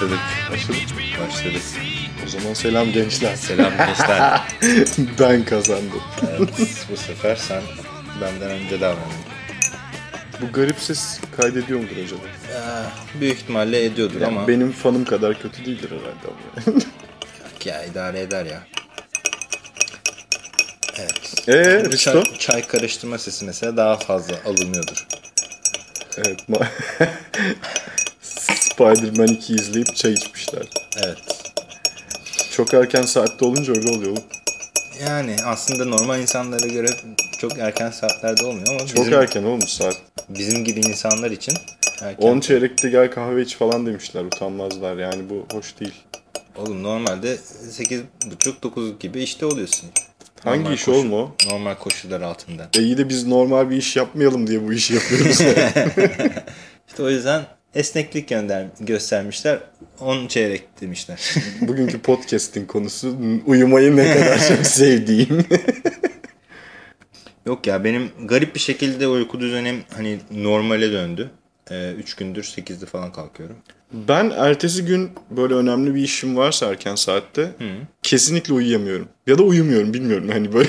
Başladık. Başladık. Başladık. O zaman selam gençler. Selam gençler. ben kazandım. evet, bu sefer sen benden önce davranın. Bu garip ses kaydediyor mudur acaba? Ee, büyük ihtimalle ediyordur Yani ama benim fanım kadar kötü değildir herhalde ama. ya idare eder ya. Evet. Bu Risto? çay, çay karıştırma sesi mesela daha fazla alınıyordur. Evet. ma- Spider-Man 2 izleyip çay içmişler. Evet. Çok erken saatte olunca öyle oluyor. Yani aslında normal insanlara göre çok erken saatlerde olmuyor ama Çok bizim, erken olmuş saat. bizim gibi insanlar için erken. 10 çeyrekte gel kahve iç falan demişler. Utanmazlar yani bu hoş değil. Oğlum normalde 8.30-9 gibi işte oluyorsun. Hangi Normal iş koşu- oğlum o? Normal koşullar altında. E iyi de biz normal bir iş yapmayalım diye bu işi yapıyoruz. İşte o yüzden esneklik gönder göstermişler. 10 çeyrek demişler. Bugünkü podcast'in konusu uyumayı ne kadar çok sevdiğim. Yok ya benim garip bir şekilde uyku düzenim hani normale döndü. 3 gündür 8'de falan kalkıyorum. ben ertesi gün böyle önemli bir işim varsa erken saatte kesinlikle uyuyamıyorum. Ya da uyumuyorum bilmiyorum hani böyle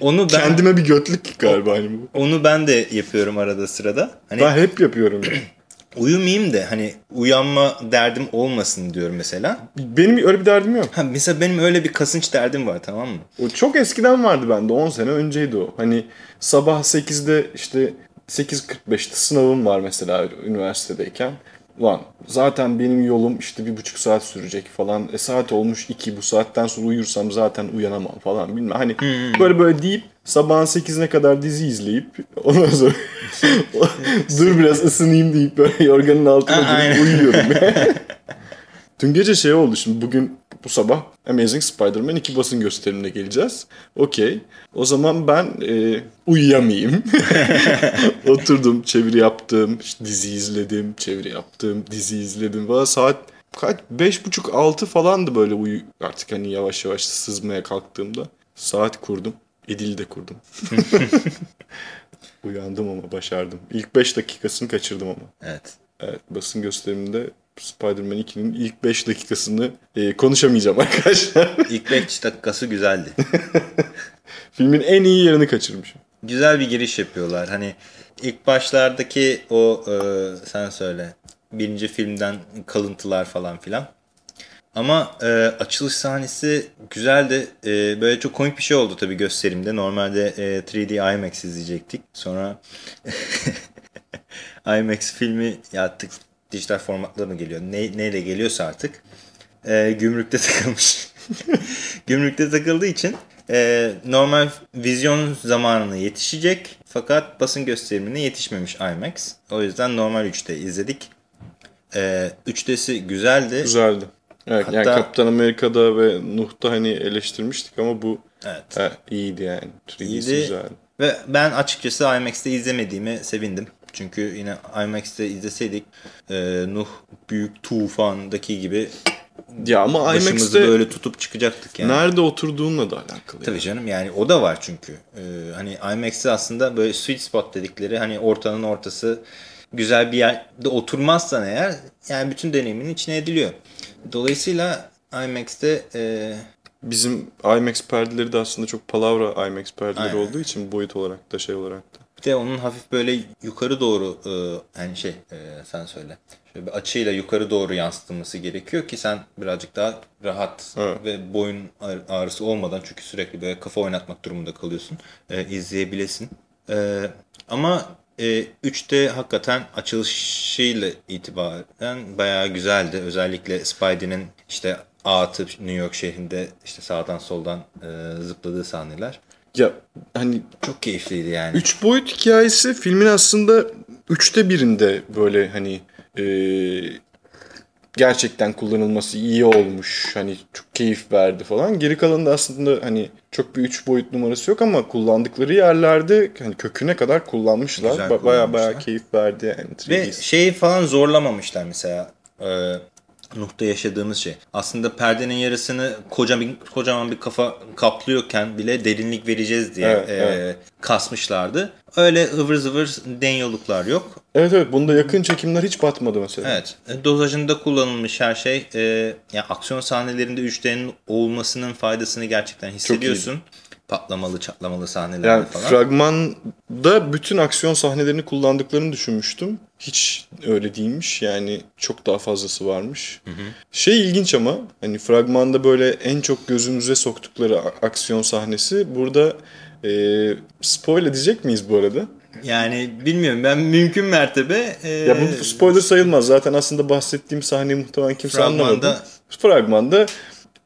Onu ben kendime bir götlük galiba hani bu. onu ben de yapıyorum arada sırada. Hani Ben hep yapıyorum. ya. uyumayayım da hani uyanma derdim olmasın diyorum mesela. Benim öyle bir derdim yok. Ha mesela benim öyle bir kasınç derdim var tamam mı? O çok eskiden vardı bende 10 sene önceydi o. Hani sabah 8'de işte 8.45'te sınavım var mesela üniversitedeyken. Lan zaten benim yolum işte bir buçuk saat sürecek falan. E saat olmuş 2 bu saatten sonra uyursam zaten uyanamam falan bilmem. Hani böyle böyle deyip sabahın 8'ine kadar dizi izleyip ondan sonra dur biraz ısınayım deyip böyle yorganın altına girip uyuyorum. Dün gece şey oldu şimdi bugün bu sabah Amazing Spider-Man 2 basın gösterimine geleceğiz. Okey. O zaman ben e, uyuyamayayım. Oturdum, çeviri yaptım, işte dizi izledim, çeviri yaptım, dizi izledim. Valla saat kaç? Beş buçuk altı falandı böyle uyu artık hani yavaş yavaş sızmaya kalktığımda. Saat kurdum. Edil'i de kurdum. Uyandım ama başardım. İlk 5 dakikasını kaçırdım ama. Evet. Evet, basın gösteriminde Spider-Man 2'nin ilk 5 dakikasını e, konuşamayacağım arkadaşlar. İlk 5 dakikası güzeldi. Filmin en iyi yerini kaçırmışım. Güzel bir giriş yapıyorlar. Hani ilk başlardaki o e, sen söyle birinci filmden kalıntılar falan filan. Ama e, açılış sahnesi güzeldi. E, böyle çok komik bir şey oldu tabii gösterimde. Normalde e, 3D IMAX izleyecektik. Sonra IMAX filmi ya artık dijital formatla mı geliyor? Ne, neyle geliyorsa artık. E, gümrükte takılmış. gümrükte takıldığı için e, normal vizyon zamanına yetişecek. Fakat basın gösterimine yetişmemiş IMAX. O yüzden normal 3'te izledik. E, 3'tesi güzeldi. Güzeldi. Evet, yani Hatta- Kaptan Amerika'da ve Nuh'ta hani eleştirmiştik ama bu Evet. he, iyiydi yani. 3D'si İyiydi. güzeldi. Ve ben açıkçası IMAX'te izlemediğime sevindim. Çünkü yine IMAX'te izleseydik e, Nuh Büyük Tufan'daki gibi Ya ama IMAX'te böyle tutup çıkacaktık yani. nerede oturduğunla da alakalı. Tabii yani. canım yani o da var çünkü. Ee, hani IMAX'te aslında böyle sweet spot dedikleri hani ortanın ortası güzel bir yerde oturmazsan eğer yani bütün deneyimin içine ediliyor. Dolayısıyla IMAX'te e, Bizim IMAX perdeleri de aslında çok palavra IMAX perdeleri Aynen. olduğu için boyut olarak da şey olarak da. De onun hafif böyle yukarı doğru e, yani şey e, sen söyle. Şöyle bir açıyla yukarı doğru yansıtılması gerekiyor ki sen birazcık daha rahat Evet. ve boyun ağrı- ağrısı olmadan çünkü sürekli böyle kafa oynatmak durumunda kalıyorsun. E, izleyebilesin. E, ama e, 3'te hakikaten açılışıyla itibaren bayağı güzeldi. Özellikle Spidey'nin işte ağ atıp New York şehrinde işte sağdan soldan e, zıpladığı sahneler. Ya hani Çok keyifliydi yani. Üç boyut hikayesi filmin aslında üçte birinde böyle hani e, gerçekten kullanılması iyi olmuş. Hani çok keyif verdi falan. Geri kalanında aslında hani çok bir üç boyut numarası yok ama kullandıkları yerlerde hani köküne kadar kullanmışlar. Güzel Ba- Baya baya keyif verdi yani. Ve 3D. şeyi falan zorlamamışlar mesela. Ee, Nuh'ta yaşadığımız şey. Aslında perdenin yarısını kocaman, kocaman bir kafa kaplıyorken bile derinlik vereceğiz diye Evet, e, evet. kasmışlardı. Öyle ıvır zıvır deniyorluklar yok. Evet evet bunda yakın çekimler hiç batmadı mesela. Evet. e, Dozajında kullanılmış her şey. E, yani aksiyon sahnelerinde 3D'nin olmasının faydasını gerçekten hissediyorsun. Patlamalı, çatlamalı sahnelerde Yani falan. fragmanda bütün aksiyon sahnelerini kullandıklarını düşünmüştüm. Hiç öyle değilmiş. Yani çok daha fazlası varmış. Şey ilginç ama hani fragmanda böyle en çok gözümüze soktukları aksiyon sahnesi burada e, spoiler diyecek miyiz bu arada? Yani bilmiyorum ben mümkün mertebe e, Ya bu spoiler sayılmaz. Zaten aslında bahsettiğim sahneyi muhtemelen kimse Fragmanda- anlamadı. Fragmanda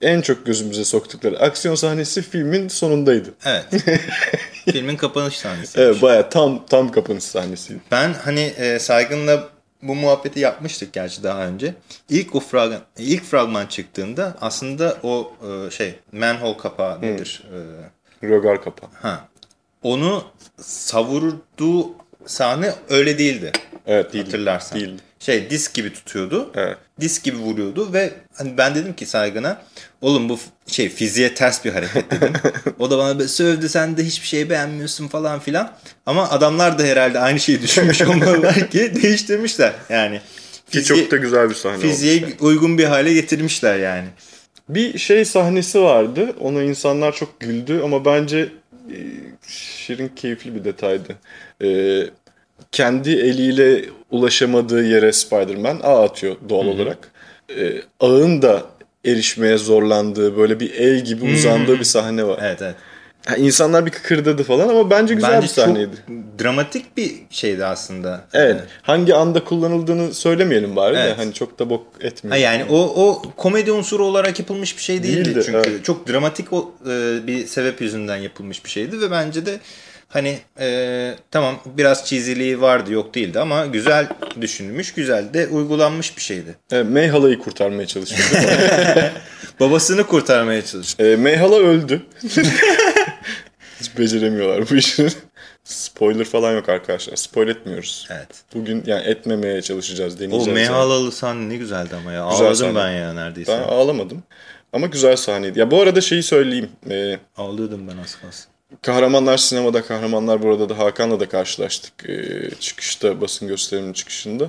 en çok gözümüze soktukları aksiyon sahnesi filmin sonundaydı. Evet. Filmin kapanış sahnesi. Evet baya tam tam kapanış sahnesiydi. Ben hani e, Saygın'la bu muhabbeti yapmıştık gerçi daha önce. İlk o fragman, ilk fragman çıktığında aslında o e, şey manhole kapağı nedir? E, Rögar kapağı. ha. Onu savurduğu sahne öyle değildi. Evet değildi. Hatırlarsan. Değildi. Şey disk gibi tutuyordu. Evet. Disk gibi vuruyordu ve hani ben dedim ki Saygın'a oğlum bu şey fiziğe ters bir hareket dedim. o da bana böyle sövdü sen de hiçbir şey beğenmiyorsun falan filan. Ama adamlar da herhalde aynı şeyi düşünmüş olmalılar ki değiştirmişler yani. Ki Fiziğe- çok da güzel bir sahne fiziğe uygun bir hale getirmişler yani. Bir şey sahnesi vardı. Ona insanlar çok güldü ama bence e, şirin keyifli bir detaydı. E, kendi eliyle ulaşamadığı yere Spider-Man ağ atıyor doğal olarak. E, ağın da erişmeye zorlandığı böyle bir el gibi uzandığı bir sahne var. Evet evet. Ha, insanlar bir kıkırdadı falan ama bence güzel Bence bir sahneydi. çok dramatik bir şeydi aslında. Evet. Ee, Hangi anda kullanıldığını söylemeyelim bari de Evet. hani çok da bok etmiyor. Ha yani o o komedi unsuru olarak yapılmış bir şey değildi, Değildi, çünkü evet. çok dramatik o e, bir sebep yüzünden yapılmış bir şeydi ve bence de hani e, tamam biraz çiziliği vardı yok değildi ama güzel düşünülmüş, güzel de uygulanmış bir şeydi. Evet, Mayhala'yı kurtarmaya çalışıyor. Babasını kurtarmaya çalıştı. E, Mayhala öldü. Hiç beceremiyorlar bu işi. Spoiler falan yok arkadaşlar. Spoil etmiyoruz. Evet. Bugün yani etmemeye çalışacağız, O deneyeceğiz. yani. meyhalalı sahne ne güzeldi ama ya. Güzel Ağladım sahne. ben ya neredeyse. Ben ağlamadım. Ama güzel sahneydi. Ya bu arada şeyi söyleyeyim. E, Ağlıyordum ben az kalsın. Kahramanlar sinemada, kahramanlar burada da Hakan'la da karşılaştık. E, çıkışta, basın gösteriminin çıkışında.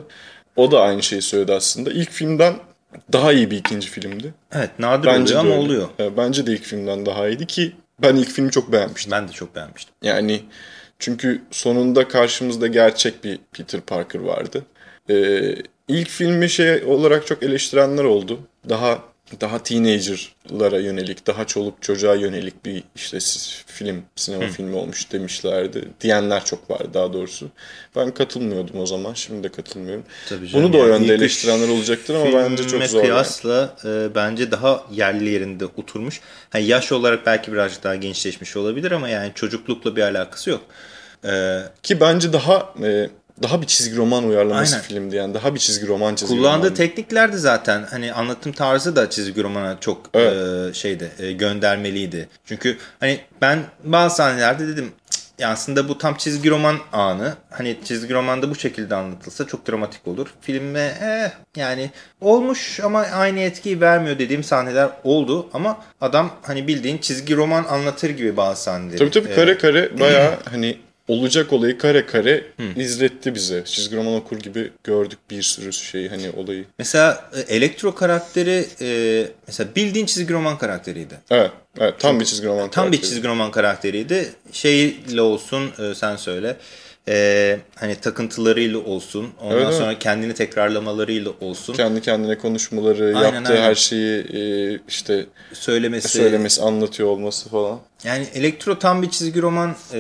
O da aynı şeyi söyledi aslında. İlk filmden daha iyi bir ikinci filmdi. Evet nadir Bence oluyor ama öyle. oluyor. E, bence de ilk filmden daha iyiydi ki ben ilk filmi çok beğenmiştim. Ben de çok beğenmiştim. Yani çünkü sonunda karşımızda gerçek bir Peter Parker vardı. Ee, ilk filmi şey olarak çok eleştirenler oldu. Daha daha teenager'lara yönelik, daha çoluk çocuğa yönelik bir işte film, sinema filmi olmuş demişlerdi. Diyenler çok vardı daha doğrusu. Ben katılmıyordum o zaman, şimdi de katılmıyorum. Tabii canım. Bunu da o Yani yönde eleştirenler olacaktır ama bence çok zor. yani. kıyasla e, bence daha yerli yerinde oturmuş. Yani yaş olarak belki birazcık daha gençleşmiş olabilir ama yani çocuklukla bir alakası yok. E, Ki bence daha e, daha bir çizgi roman uyarlaması Aynen. filmdi yani. Daha bir çizgi roman çizgi kullandığı romandı. teknikler de zaten hani anlatım tarzı da çizgi romana çok Evet. e, şeydi e, göndermeliydi. Çünkü hani ben bazı sahnelerde dedim "Cık, ya aslında bu tam çizgi roman anı. Hani çizgi romanda bu şekilde anlatılsa çok dramatik olur. Filme eh, yani olmuş ama aynı etkiyi vermiyor dediğim sahneler oldu. Ama adam hani bildiğin çizgi roman anlatır gibi bazı sahneleri. Tabii tabii e, kare kare bayağı hani olacak olayı kare kare izletti bize. Çizgi roman okur gibi gördük bir sürü şeyi hani olayı. Mesela e, Elektro karakteri e, mesela bildiğin çizgi roman karakteriydi. Evet, evet tam bir çizgi roman Tam bir çizgi roman karakteriydi. Şeyle olsun e, sen söyle. E, hani takıntılarıyla olsun. Ondan Evet, evet. sonra kendini tekrarlamalarıyla olsun. Kendi kendine konuşmaları, Aynen, yaptığı aynen. her şeyi e, işte söylemesi. söylemesi, anlatıyor olması falan. Yani Elektro tam bir çizgi roman e,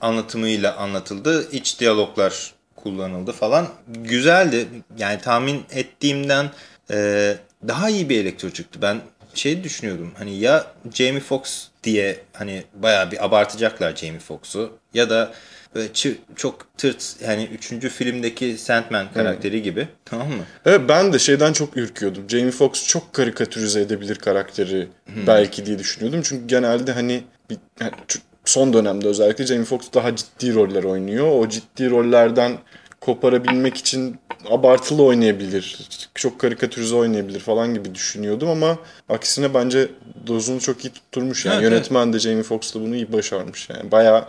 anlatımıyla anlatıldı. İç diyaloglar kullanıldı falan. Güzeldi. Yani tahmin ettiğimden e, daha iyi bir Elektro çıktı. Ben şey düşünüyordum. Hani ya Jamie Foxx diye hani bayağı bir abartacaklar Jamie Foxx'u ya da böyle çok tırt yani 3. filmdeki Sandman karakteri gibi. Tamam mı? Evet ben de şeyden çok ürküyordum. Jamie Foxx çok karikatürize edebilir karakteri belki diye düşünüyordum. Çünkü genelde hani bir, yani son dönemde özellikle Jamie Foxx daha ciddi roller oynuyor. O ciddi rollerden koparabilmek için abartılı oynayabilir. Çok karikatürize oynayabilir falan gibi düşünüyordum ama aksine bence dozunu çok iyi tutturmuş yani. Evet, Yönetmen de Jamie Foxx da bunu iyi başarmış yani. Bayağı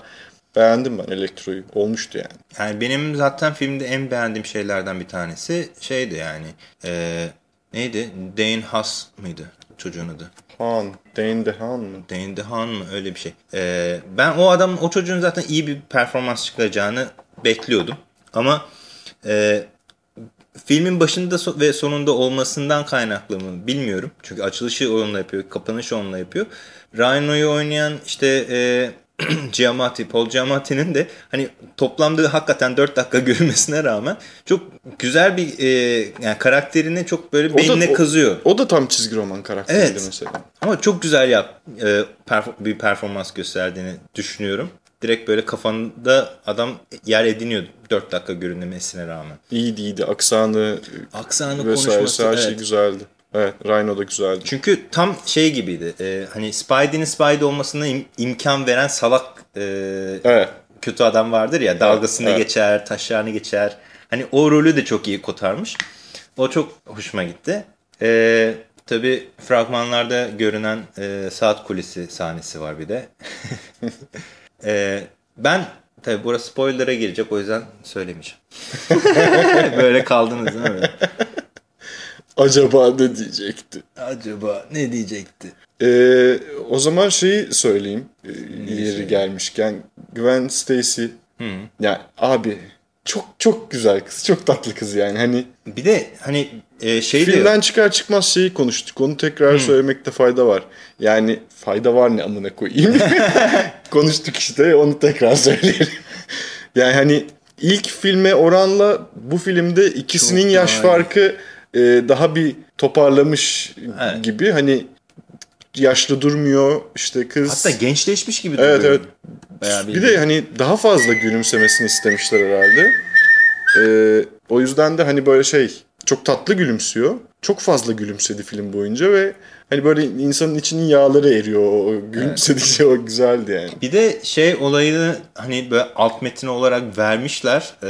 beğendim ben Elektro'yu. Olmuştu yani. Yani benim zaten filmde en beğendiğim şeylerden bir tanesi şeydi yani. E, neydi? Dane Huss mıydı çocuğun adı? Han, Dane DeHaan mı? Dane DeHaan mı? Öyle bir şey. E, ben o adam, o çocuğun zaten iyi bir performans çıkaracağını bekliyordum. Ama e, filmin başında ve sonunda olmasından kaynaklı mı bilmiyorum. Çünkü açılışı onunla yapıyor, kapanışı onunla yapıyor. Rhino'yu oynayan işte e, Giamatti, Paul Giamatti'nin de hani toplamda hakikaten 4 dakika görünmesine rağmen çok güzel bir e, yani karakterini çok böyle O da- beynine o- kazıyor. O da tam çizgi roman karakteriydi Evet. mesela. Ama çok güzel yap, e, perf- bir performans gösterdiğini düşünüyorum. Direkt böyle kafanda adam yer ediniyordu 4 dakika görünmesine rağmen. İyiydi iyiydi. Aksanı Aksanı vesairesi konuşması her şey evet. güzeldi. Evet, Rhino da güzeldi. Çünkü tam şey gibiydi. e, hani Spidey'nin Spidey olmasına im- imkan veren salak e, Evet. kötü adam vardır ya. Dalgasını evet. geçer, taşlarını geçer. Hani o rolü de çok iyi kotarmış. O çok hoşuma gitti. E, tabii fragmanlarda görünen e, saat kulesi sahnesi var bir de. e, ben tabii burası spoiler'a girecek o yüzden söylemeyeceğim. Böyle kaldınız değil mi? Acaba ne diyecekti? Acaba ne diyecekti? Ee, o zaman şeyi söyleyeyim. Ee, yeri gelmişken. Gwen Stacy. Yani abi çok çok güzel kız. Çok tatlı kız yani. Hani Bir de hani e, şey diyor. filmden çıkar çıkmaz şeyi konuştuk. Onu tekrar söylemekte fayda var. Yani fayda var ne amına koyayım. konuştuk işte onu tekrar söyleyelim. yani hani ilk filme oranla bu filmde ikisinin Çok yaş daha iyi. E, daha bir toparlamış Evet. gibi. Hani yaşlı durmuyor işte kız. Hatta gençleşmiş gibi Evet duruyor. evet. Bayağı Bir de hani daha fazla gülümsemesini istemişler herhalde. Ee, o yüzden de hani böyle şey çok tatlı gülümsüyor. Çok fazla gülümsedi film boyunca ve hani böyle insanın içinin yağları eriyor. O gülümsedikçe o güzeldi yani. Bir de şey olayını hani böyle alt metin olarak vermişler e,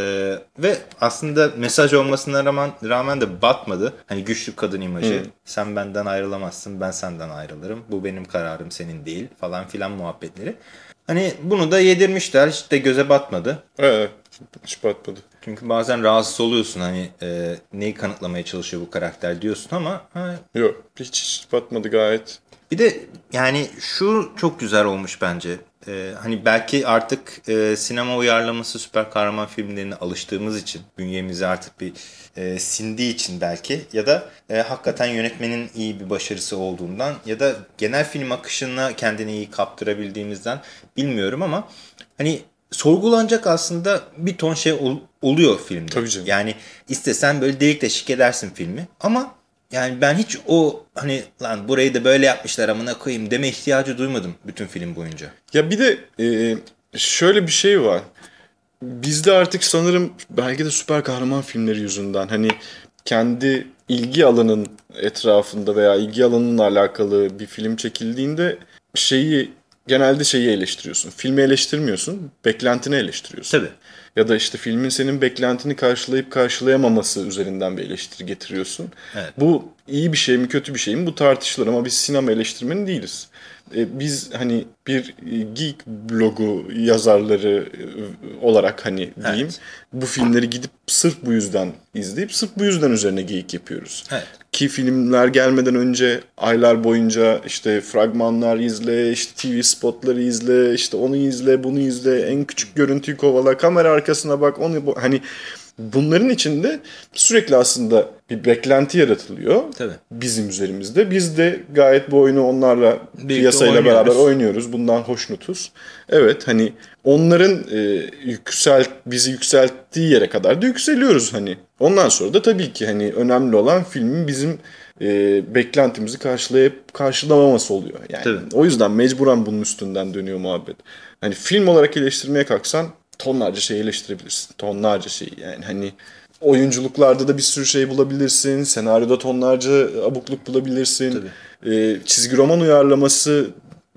ve aslında mesaj olmasına rağmen, rağmen de batmadı. Hani güçlü kadın imajı. Sen benden ayrılamazsın, ben senden ayrılırım. Bu benim kararım, senin değil falan filan muhabbetleri. Hani bunu da yedirmişler. İşte göze batmadı. Evet. Hiç batmadı. Çünkü bazen rahatsız oluyorsun hani e, neyi kanıtlamaya çalışıyor bu karakter diyorsun ama ha, Yok hiç, batmadı gayet. Bir de yani şu çok güzel olmuş bence. Ee, hani belki artık e, sinema uyarlaması süper kahraman filmlerine alıştığımız için bünyemize artık bir e, sindiği için belki ya da e, hakikaten yönetmenin iyi bir başarısı olduğundan ya da genel film akışına kendini iyi kaptırabildiğimizden bilmiyorum ama hani sorgulanacak aslında bir ton şey ol- oluyor filmde. Tabii canım. Yani istesen böyle delik deşik edersin filmi ama yani ben hiç o hani lan burayı da böyle yapmışlar amına koyayım deme ihtiyacı duymadım bütün film boyunca. Ya bir de e, şöyle bir şey var. Bizde artık sanırım belki de süper kahraman filmleri yüzünden hani kendi ilgi alanın etrafında veya ilgi alanınla alakalı bir film çekildiğinde şeyi genelde şeyi eleştiriyorsun. Filmi eleştirmiyorsun, beklentini eleştiriyorsun. Tabii. Ya da işte filmin senin beklentini karşılayıp karşılayamaması üzerinden bir eleştiri getiriyorsun. Evet. Bu iyi bir şey mi kötü bir şey mi bu tartışılır ama biz sinema eleştirmeni değiliz. E, biz hani bir geek blogu yazarları e, olarak hani diyeyim Evet. bu filmleri gidip sırf bu yüzden izleyip sırf bu yüzden üzerine geyik yapıyoruz. Evet. Ki filmler gelmeden önce aylar boyunca işte fragmanlar izle, işte TV spotları izle, işte onu izle, bunu izle, en küçük görüntüyü kovala, kamera arkasına bak, onu hani bunların içinde sürekli aslında bir beklenti yaratılıyor. Tabii. Bizim üzerimizde. Biz de gayet bu oyunu onlarla Birlikte piyasayla oynuyoruz. beraber oynuyoruz. Bundan hoşnutuz. Evet hani onların e, yükselt bizi yükselttiği yere kadar da yükseliyoruz hani. Ondan sonra da tabii ki hani önemli olan filmin bizim e, beklentimizi karşılayıp karşılamaması oluyor. Yani Tabii. o yüzden mecburen bunun üstünden dönüyor muhabbet. Hani film olarak eleştirmeye kalksan tonlarca şey eleştirebilirsin. Tonlarca şey yani hani oyunculuklarda da bir sürü şey bulabilirsin. Senaryoda tonlarca abukluk bulabilirsin. Ee, çizgi roman uyarlaması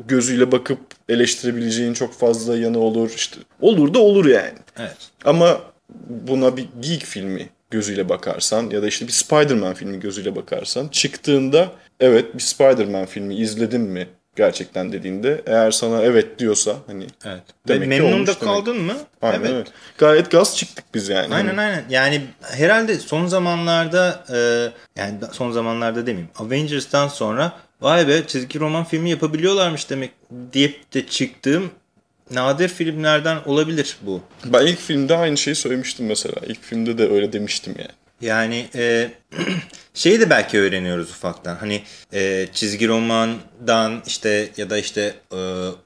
gözüyle bakıp eleştirebileceğin çok fazla yanı olur. İşte olur da olur yani. Evet. Ama buna bir geek filmi gözüyle bakarsan ya da işte bir Spider-Man filmi gözüyle bakarsan çıktığında evet bir Spider-Man filmi izledin mi gerçekten dediğinde eğer sana evet diyorsa hani Evet. Demek ki Memnun olmuş da demek. kaldın mı? aynen evet. evet. Gayet gaz çıktık biz yani. Aynen aynen. Yani herhalde son zamanlarda e, yani son zamanlarda demeyeyim. Avengers'tan sonra vay be çizgi roman filmi yapabiliyorlarmış demek deyip de çıktığım nadir filmlerden olabilir bu. Ben ilk filmde aynı şeyi söylemiştim mesela. İlk filmde de öyle demiştim yani. Yani e, şeyi de belki öğreniyoruz ufaktan. Hani e, çizgi romandan işte ya da işte e,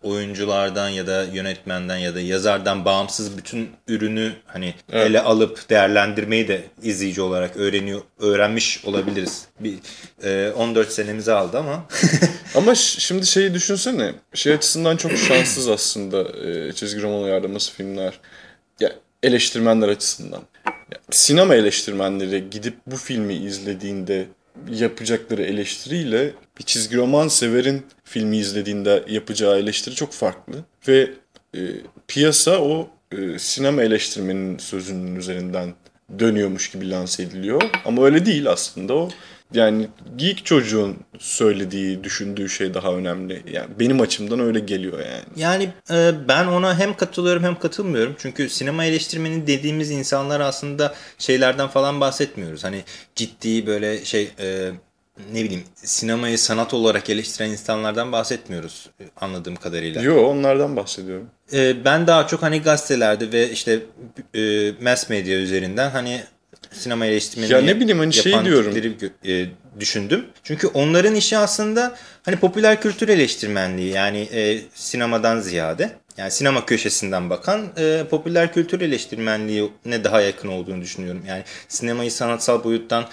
oyunculardan ya da yönetmenden ya da yazardan bağımsız bütün ürünü hani Evet. ele alıp değerlendirmeyi de izleyici olarak öğreniyor öğrenmiş olabiliriz. Bir e, 14 senemizi aldı ama Ama şimdi şeyi düşünsene. Şey açısından çok şanssız aslında e, çizgi roman uyarlaması filmler. Ya eleştirmenler açısından. Sinema eleştirmenleri gidip bu filmi izlediğinde yapacakları eleştiriyle bir çizgi roman severin filmi izlediğinde yapacağı eleştiri çok farklı. Ve e, piyasa o e, sinema eleştirmenin sözünün üzerinden dönüyormuş gibi lanse ediliyor. Ama öyle değil aslında o. Yani geek çocuğun söylediği, düşündüğü şey daha önemli. Yani benim açımdan öyle geliyor yani. Yani e, ben ona hem katılıyorum hem katılmıyorum. Çünkü sinema eleştirmeni dediğimiz insanlar aslında şeylerden falan bahsetmiyoruz. Hani ciddi böyle şey e, ne bileyim sinemayı sanat olarak eleştiren insanlardan bahsetmiyoruz e, anladığım kadarıyla. Yo onlardan bahsediyorum. E, ben daha çok hani gazetelerde ve işte e, mass medya üzerinden hani sinema eleştirmeni Ya ne bileyim hani şey diyorum. e, düşündüm. Çünkü onların işi aslında hani popüler kültür eleştirmenliği yani e, sinemadan ziyade yani sinema köşesinden bakan e, popüler kültür eleştirmenliğine daha yakın olduğunu düşünüyorum. Yani sinemayı sanatsal boyuttan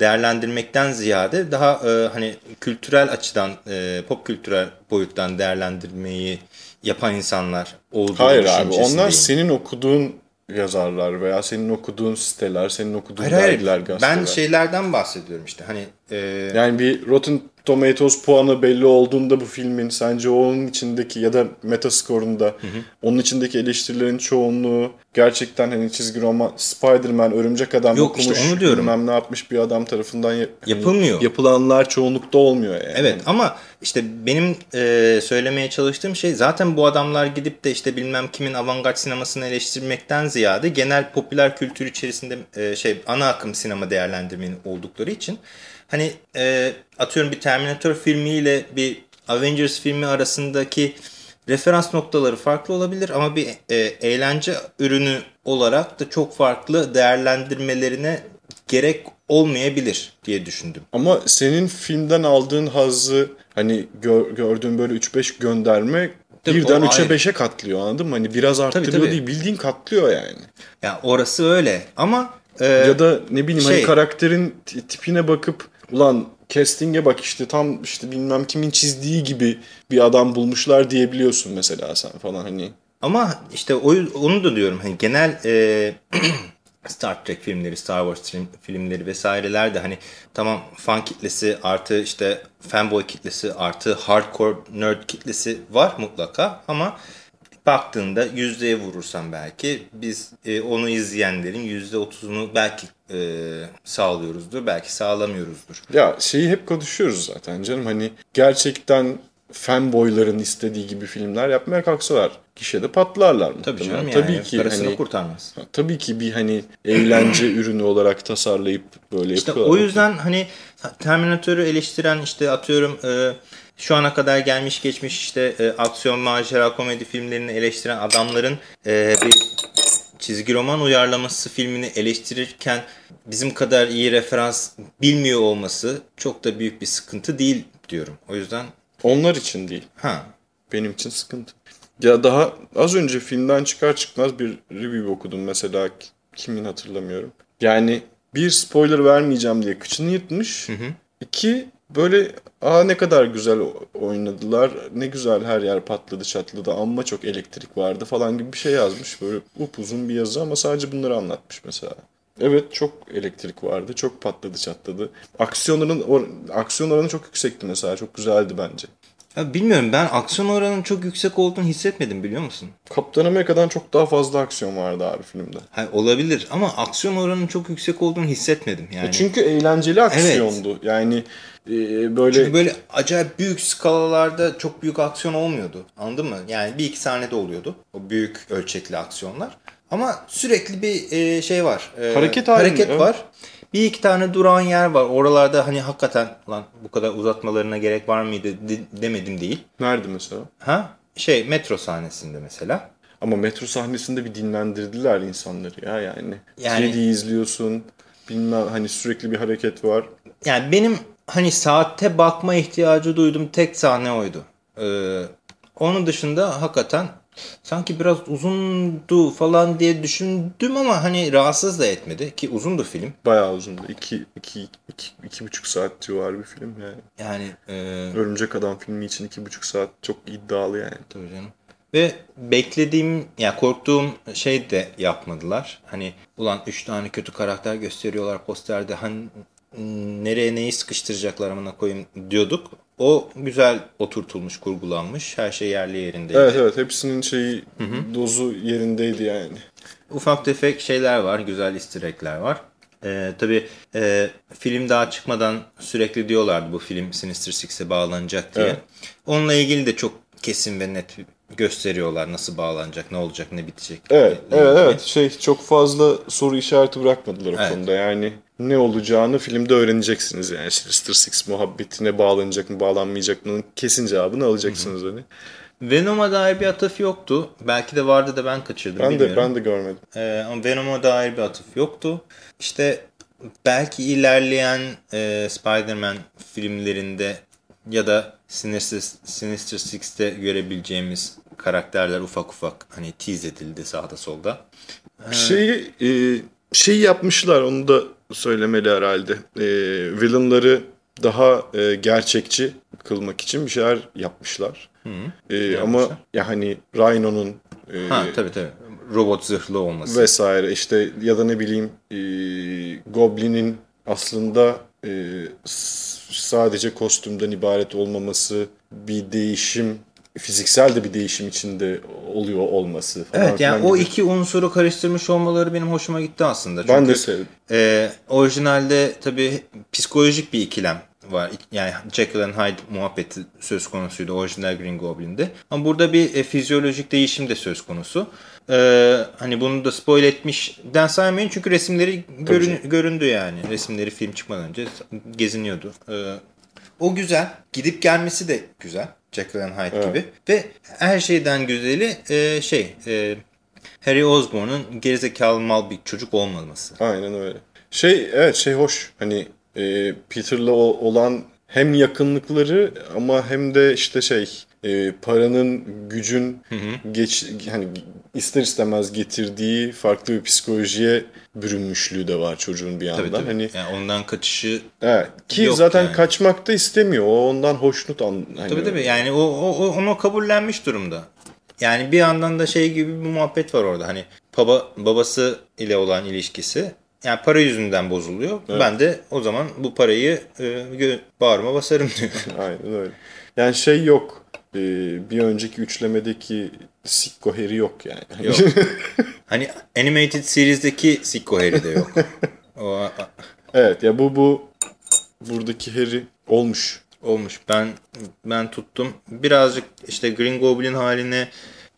değerlendirmekten ziyade daha e, hani kültürel açıdan e, pop kültürel boyuttan değerlendirmeyi yapan insanlar olduğunu Hayır abi onlar senin okuduğun yazarlar veya senin okuduğun siteler, senin okuduğun Hayır, hayır. dergiler, gazeteler. Ben şeylerden bahsediyorum işte hani e, Yani bir Rotten Tomatoes puanı belli olduğunda bu filmin sence onun içindeki ya da Metascore'unda onun içindeki eleştirilerin çoğunluğu gerçekten hani çizgi roman Spider-Man, Örümcek Adam Yok, işte okumuş, onu diyorum. bilmem ne yapmış bir adam tarafından ya- hani Yapılmıyor. yapılanlar çoğunlukta olmuyor yani. Evet ama işte benim e, söylemeye çalıştığım şey zaten bu adamlar gidip de işte bilmem kimin avantgard sinemasını eleştirmekten ziyade genel popüler kültür içerisinde e, şey ana akım sinema değerlendirmenin oldukları için hani e, atıyorum bir Terminator filmiyle bir Avengers filmi arasındaki referans noktaları farklı olabilir ama bir e, eğlence ürünü olarak da çok farklı değerlendirmelerine gerek olmayabilir diye düşündüm. Ama senin filmden aldığın hazzı hani gör- gördüğün böyle 3-5 gönderme Tabii, birden o 3'e ayrı. 5'e katlıyor anladın mı? Hani biraz arttırıyor tabii. değil bildiğin katlıyor yani. Ya orası öyle ama e, ya da ne bileyim şey- hani karakterin tipine bakıp ulan casting'e bak işte tam işte bilmem kimin çizdiği gibi bir adam bulmuşlar diyebiliyorsun mesela sen falan hani. ama işte o, onu da diyorum hani genel e, Star Trek filmleri, Star Wars film- filmleri vesaireler de hani tamam fan kitlesi artı işte fanboy kitlesi artı hardcore nerd kitlesi var mutlaka ama baktığında yüzdeye vurursan belki biz e, onu izleyenlerin yüzde otuzunu belki e, sağlıyoruzdur belki sağlamıyoruzdur. Ya şeyi hep konuşuyoruz zaten canım hani gerçekten fanboyların istediği gibi filmler yapmaya kalksalar gişede patlarlar Tabii muhtemelen. canım yani Tabii ki parasını hani kurtarmaz. tabii ki bir hani eğlence ürünü olarak tasarlayıp böyle İşte yapıyorlar. o yüzden hani Terminator'u eleştiren işte atıyorum e, şu ana kadar gelmiş geçmiş işte e, aksiyon, macera, komedi filmlerini eleştiren adamların e, bir çizgi roman uyarlaması filmini eleştirirken bizim kadar iyi referans bilmiyor olması çok da büyük bir sıkıntı değil diyorum. O yüzden Onlar için değil. ha Benim için sıkıntı. Ya daha az önce filmden çıkar çıkmaz bir review okudum mesela kimin hatırlamıyorum. Yani bir spoiler vermeyeceğim diye kıçını yırtmış. İki böyle aa ne kadar güzel oynadılar. Ne güzel her yer patladı çatladı amma çok elektrik vardı falan gibi bir şey yazmış. Böyle upuzun bir yazı ama sadece bunları anlatmış mesela. Evet çok elektrik vardı. Çok patladı çatladı. Aksiyonların or- aksiyon oranı çok yüksekti mesela. Çok güzeldi bence. Ya bilmiyorum ben aksiyon oranının çok yüksek olduğunu hissetmedim biliyor musun? Kaptan Amerika'dan çok daha fazla aksiyon vardı abi filmde. Hayır, olabilir ama aksiyon oranının çok yüksek olduğunu hissetmedim yani. Çünkü eğlenceli aksiyondu. Yani e, böyle Çünkü böyle acayip büyük skalalarda çok büyük aksiyon olmuyordu. Anladın mı? Yani bir iki sahnede oluyordu. O büyük ölçekli aksiyonlar. Ama sürekli bir e, şey var. E, Hareket Hareket evet. var. Bir iki tane durağan yer var. Oralarda hani hakikaten lan bu kadar uzatmalarına gerek var mıydı de- demedim değil. nerede mesela? Ha? Şey metro sahnesinde mesela. Ama metro sahnesinde bir dinlendirdiler insanları ya yani. Yani- 3D izliyorsun. Bilmem hani sürekli bir hareket var. Yani benim hani saatte bakma ihtiyacı duyduğum tek sahne oydu. Ee, onun dışında hakikaten sanki biraz uzundu falan diye düşündüm ama hani rahatsız da etmedi ki uzundu film. Bayağı uzundu. 2 2 2 iki buçuk saat civarı bir film yani. Yani e, Örümcek Adam filmi için iki buçuk saat çok iddialı yani. tabii canım. Ve beklediğim yani korktuğum şey de yapmadılar. Hani ulan 3 tane kötü karakter gösteriyorlar posterde hani nereye neyi sıkıştıracaklar amına koyayım diyorduk. O güzel oturtulmuş, kurgulanmış. Her şey yerli yerindeydi. Evet evet hepsinin şeyi dozu yerindeydi yani. Ufak tefek şeyler var, güzel easter egg'ler var. Ee, tabii e, film daha çıkmadan sürekli diyorlardı bu film Sinister Six'e bağlanacak diye. Evet. Onunla ilgili de çok kesin ve net gösteriyorlar nasıl bağlanacak, ne olacak, ne bitecek. Evet, ne- evet, ne- evet. Şey çok fazla soru işareti bırakmadılar o Evet. konuda. Yani ne olacağını filmde öğreneceksiniz yani. Sinister Six muhabbetine bağlanacak mı, bağlanmayacak mı? Kesin cevabını alacaksınız hani. Venom'a dair bir atıf yoktu. Belki de vardı da ben kaçırdım Ben de bilmiyorum. ben de görmedim. Ee, ama Venom'a dair bir atıf yoktu. İşte belki ilerleyen e, Spider-Man filmlerinde ya da Sinister, Sinister Six'te görebileceğimiz karakterler ufak ufak hani tease edildi sağda solda. Şeyi e, şey yapmışlar onu da söylemeli herhalde. E, villainları daha e, gerçekçi kılmak için bir şeyler yapmışlar. E, ama ya hani Rhino'nun e, Ha tabii tabii. Robot zırhlı olması. vesaire işte ya da ne bileyim e, Goblin'in aslında e, sadece kostümden ibaret olmaması bir değişim fiziksel de bir değişim içinde oluyor olması falan. Evet yani o gibi. iki unsuru karıştırmış olmaları benim hoşuma gitti aslında. ben Çünkü, de sevdim. e, orijinalde tabii psikolojik bir ikilem var. Yani Jekyll and Hyde muhabbeti söz konusuydu orijinal Green Goblin'de. Ama burada bir e, fizyolojik değişim de söz konusu. E, hani bunu da spoil etmişten saymayın çünkü resimleri görün- göründü yani. Resimleri film çıkmadan önce geziniyordu. E, o güzel. Gidip gelmesi de güzel. Jekyll and Hyde Evet. gibi. Ve her şeyden güzeli e, şey e, Harry Osborn'un gerizekalı mal bir çocuk olmaması. Aynen öyle. Şey evet şey hoş. Hani e, Peter'la olan hem yakınlıkları ama hem de işte şey e, paranın gücün geç hani ister istemez getirdiği farklı bir psikolojiye bürünmüşlüğü de var çocuğun bir yandan. Tabii tabii. Hani Yani ondan kaçışı evet, ki Yok zaten yani. kaçmak da istemiyor. O ondan hoşnut an hani, tabii tabii yani o, o, onu kabullenmiş durumda. Yani bir yandan da şey gibi bir muhabbet var orada. Hani baba babası ile olan ilişkisi yani para yüzünden bozuluyor. Ben de o zaman bu parayı e, bağrıma basarım diyor. Aynen öyle. Yani şey yok. E, bir önceki üçlemedeki Sikko Harry yok yani. Yok. hani animated series'deki Sicko Harry de yok. O Evet ya bu bu buradaki Harry olmuş. olmuş. Ben ben tuttum. Birazcık işte Green Goblin haline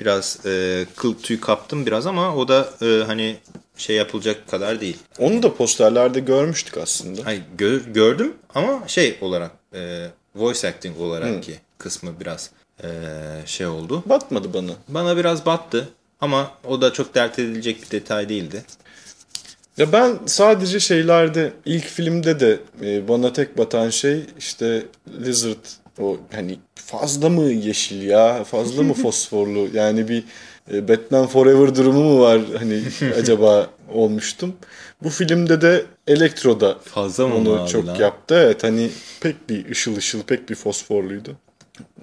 biraz e, kıl tüy kaptım biraz ama o da e, hani şey yapılacak kadar değil. Onu da posterlerde görmüştük aslında. Hayır gö- gördüm ama şey olarak e, voice acting olarak ki kısmı biraz e, şey oldu. Batmadı bana. Bana biraz battı ama o da çok dert edilecek bir detay değildi. Ya ben sadece şeylerde ilk filmde de e, bana tek batan şey işte Lizard o hani fazla mı yeşil ya fazla mı fosforlu yani bir e, Batman Forever durumu mu var hani acaba olmuştum. Bu filmde de Elektro'da Fazla mı onu çok lan? yaptı. Evet hani pek bir ışıl ışıl pek bir fosforluydu.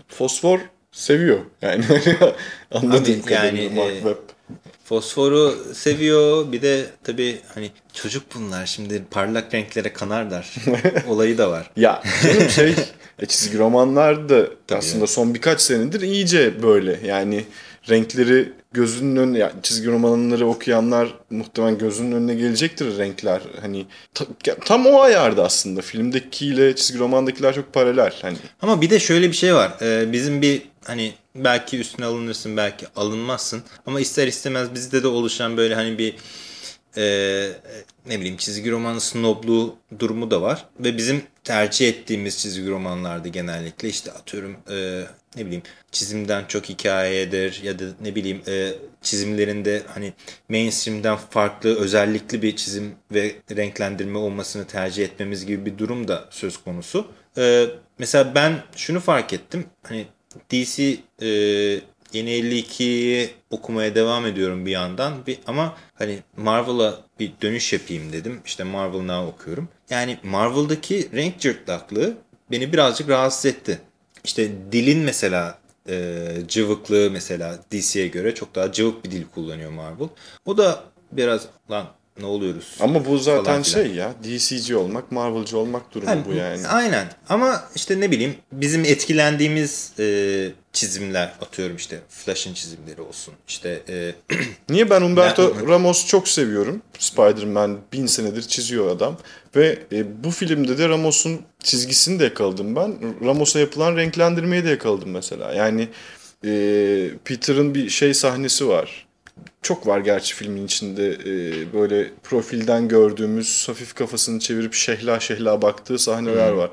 Fosfor seviyor yani anladığım Abi, kadarıyla yani, Mark e, Webb. Fosforu seviyor. Bir de tabii hani çocuk bunlar şimdi parlak renklere kanarlar. Olayı da var. Ya canım şey E çizgi romanlar da Tabii aslında son birkaç senedir iyice böyle. Yani renkleri gözünün önüne, yani çizgi romanları okuyanlar muhtemelen gözünün önüne gelecektir renkler. Hani ta- tam o ayarda aslında. Filmdekiyle çizgi romandakiler çok paralel. Hani Ama bir de şöyle bir şey var. Ee, bizim bir hani belki üstüne alınırsın belki alınmazsın. Ama ister istemez bizde de oluşan böyle hani bir e, ne bileyim çizgi roman snobluğu durumu da var. Ve bizim tercih ettiğimiz çizgi romanlarda genellikle işte atıyorum e, ne bileyim çizimden çok hikayedir ya da ne bileyim e, çizimlerinde hani mainstream'den farklı özellikli bir çizim ve renklendirme olmasını tercih etmemiz gibi bir durum da söz konusu. E, mesela ben şunu fark ettim. Hani DC e, Yeni 52'yi okumaya devam ediyorum bir yandan. Bir, ama hani Marvel'a bir dönüş yapayım dedim. İşte Marvel Now okuyorum. Yani Marvel'daki renk cırtlaklığı beni birazcık rahatsız etti. İşte dilin mesela e, cıvıklığı mesela DC'ye göre çok daha cıvık bir dil kullanıyor Marvel. O da biraz lan ne oluyoruz? ama bu zaten filan. şey ya DC'ci olmak, Marvel'cı olmak durumu Yani, bu yani. Aynen ama işte ne bileyim bizim etkilendiğimiz e, çizimler atıyorum işte Flash'ın çizimleri olsun. İşte e, Niye ben Humberto Ya- Ramos'u çok seviyorum. Spider-Man bin senedir çiziyor adam. Ve e, bu filmde de Ramos'un çizgisini de yakaladım ben. Ramos'a yapılan renklendirmeyi de yakaladım mesela. Yani e, Peter'ın bir şey sahnesi var. Çok var gerçi filmin içinde e, böyle profilden gördüğümüz hafif kafasını çevirip şehla şehla baktığı sahneler var.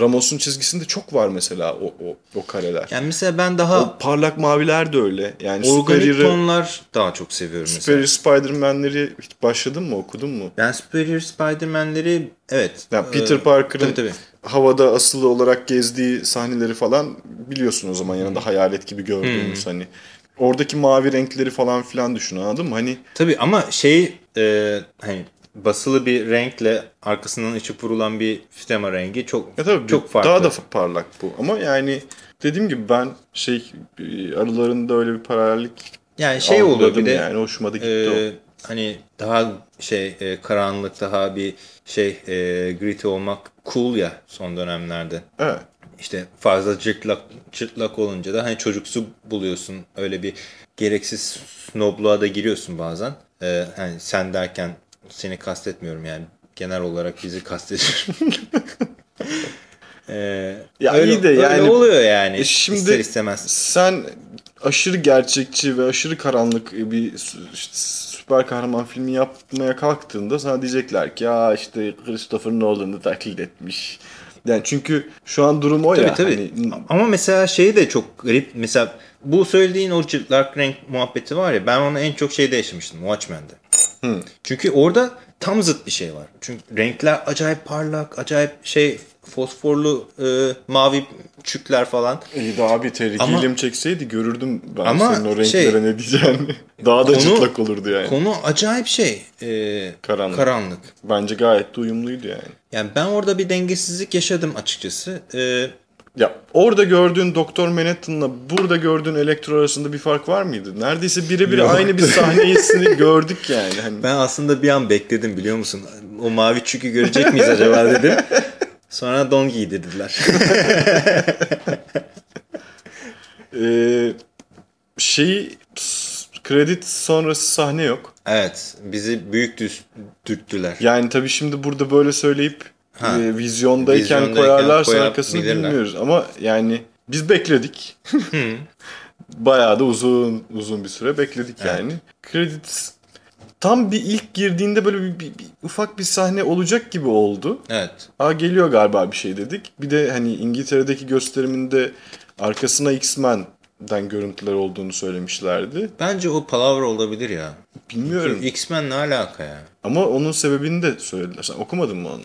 Ramos'un çizgisinde çok var mesela o, o, o kareler. yani mesela ben daha O parlak maviler de öyle. Yani organik Superior'ı- tonlar daha çok seviyorum mesela. Superior Spider-Man'leri hiç başladın mı okudun mu? Ben Superior Spider-Man'leri evet. Yani e, Peter Parker'ın havada asılı olarak gezdiği sahneleri falan biliyorsun o zaman yanında hayalet gibi gördüğümüz hani. Oradaki mavi renkleri falan filan düşün anladın mı? Hani Tabii ama şey e, hani basılı bir renkle arkasından ışık vurulan bir fütema rengi çok ya tabii çok farklı. daha da parlak bu. Ama yani dediğim gibi ben şey aralarında öyle bir paralellik yani şey algıladım bir de yani hoşuma da gitti Ee, hani daha şey e, karanlık daha bir şey e, gritty olmak cool ya son dönemlerde. o. Evet. İşte fazla cırtlak, cırtlak olunca da hani çocuksu buluyorsun. Öyle bir gereksiz snobluğa da giriyorsun bazen. Ee, hani sen derken seni kastetmiyorum yani. Genel olarak bizi kastediyorum. ee, Ya öyle, iyi de öyle yani- oluyor yani. E şimdi- ister istemez. Sen aşırı gerçekçi ve aşırı karanlık bir işte süper kahraman filmi yapmaya kalktığında sana diyecekler ki ya işte Christopher Nolan'ı taklit etmiş. Yani çünkü şu an durum o Tabii ya. tabii. hani- Ama mesela şey de çok garip. Mesela bu söylediğin o cırtlak renk muhabbeti var ya ben onu en çok şeyde yaşamıştım. Watchmen'de. Çünkü orada tam zıt bir şey var. Çünkü renkler acayip parlak, acayip şey fosforlu e, mavi çükler falan. İyi de abi Ama- Gilliam çekseydi görürdüm ben Ama senin o renklere şey- ne diyeceğini. Daha da Konu- çıtlak olurdu yani. Konu acayip şey. e, Karanlık. karanlık. Bence gayet de uyumluydu yani. Yani ben orada bir dengesizlik yaşadım açıkçası. E, Ya orada gördüğün Doktor Manhattan'la burada gördüğün Elektro arasında bir fark var mıydı? Neredeyse birebir aynı bir sahnesini gördük yani. Hani Ben aslında bir an bekledim biliyor musun? O mavi çükü görecek miyiz acaba dedim. Sonra don giydirdiler. Ee, şeyi kredi sonrası sahne yok. evet bizi büyük düz, dürttüler. Yani tabii şimdi burada böyle söyleyip Ha. e, vizyondayken, Vizyondayken koyarlarsa koyar- arkasını bilirler. bilmiyoruz. Ama yani biz bekledik. Bayağı da uzun uzun bir süre bekledik Evet. yani. Credits tam bir ilk girdiğinde böyle bir, bir- bir ufak bir sahne olacak gibi oldu. Evet. Aa geliyor galiba bir şey dedik. Bir de hani İngiltere'deki gösteriminde arkasına X-Men'den görüntüler olduğunu söylemişlerdi. Bence o palavra olabilir ya. Bilmiyorum. X-Men ne alaka ya? Ama onun sebebini de söylediler. Sen okumadın mı onu?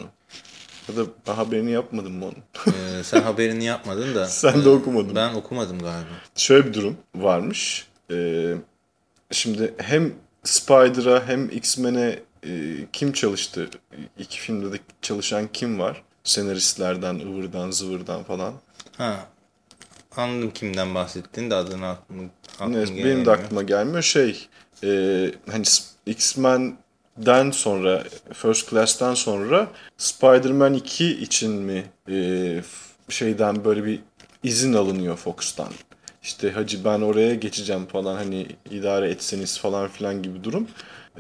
Ya da haberini yapmadın mı onu? Ee, sen haberini yapmadın da. Sen de okumadın. Ben okumadım galiba. Şöyle bir durum varmış. Ee, şimdi hem Spider'a hem X-Men'e e, kim çalıştı? İki filmde de çalışan kim var? Senaristlerden, ıvırdan, zıvırdan falan. Ha. Anladım kimden bahsettiğini de adını aklım, aklım Neyse, benim gelmiyor. de aklıma gelmiyor. Şey, e, hani X-Men'den sonra, First Class'tan sonra Spider-Man 2 için mi e, şeyden böyle bir izin alınıyor Fox'tan. İşte hacı ben oraya geçeceğim falan hani idare etseniz falan filan gibi durum.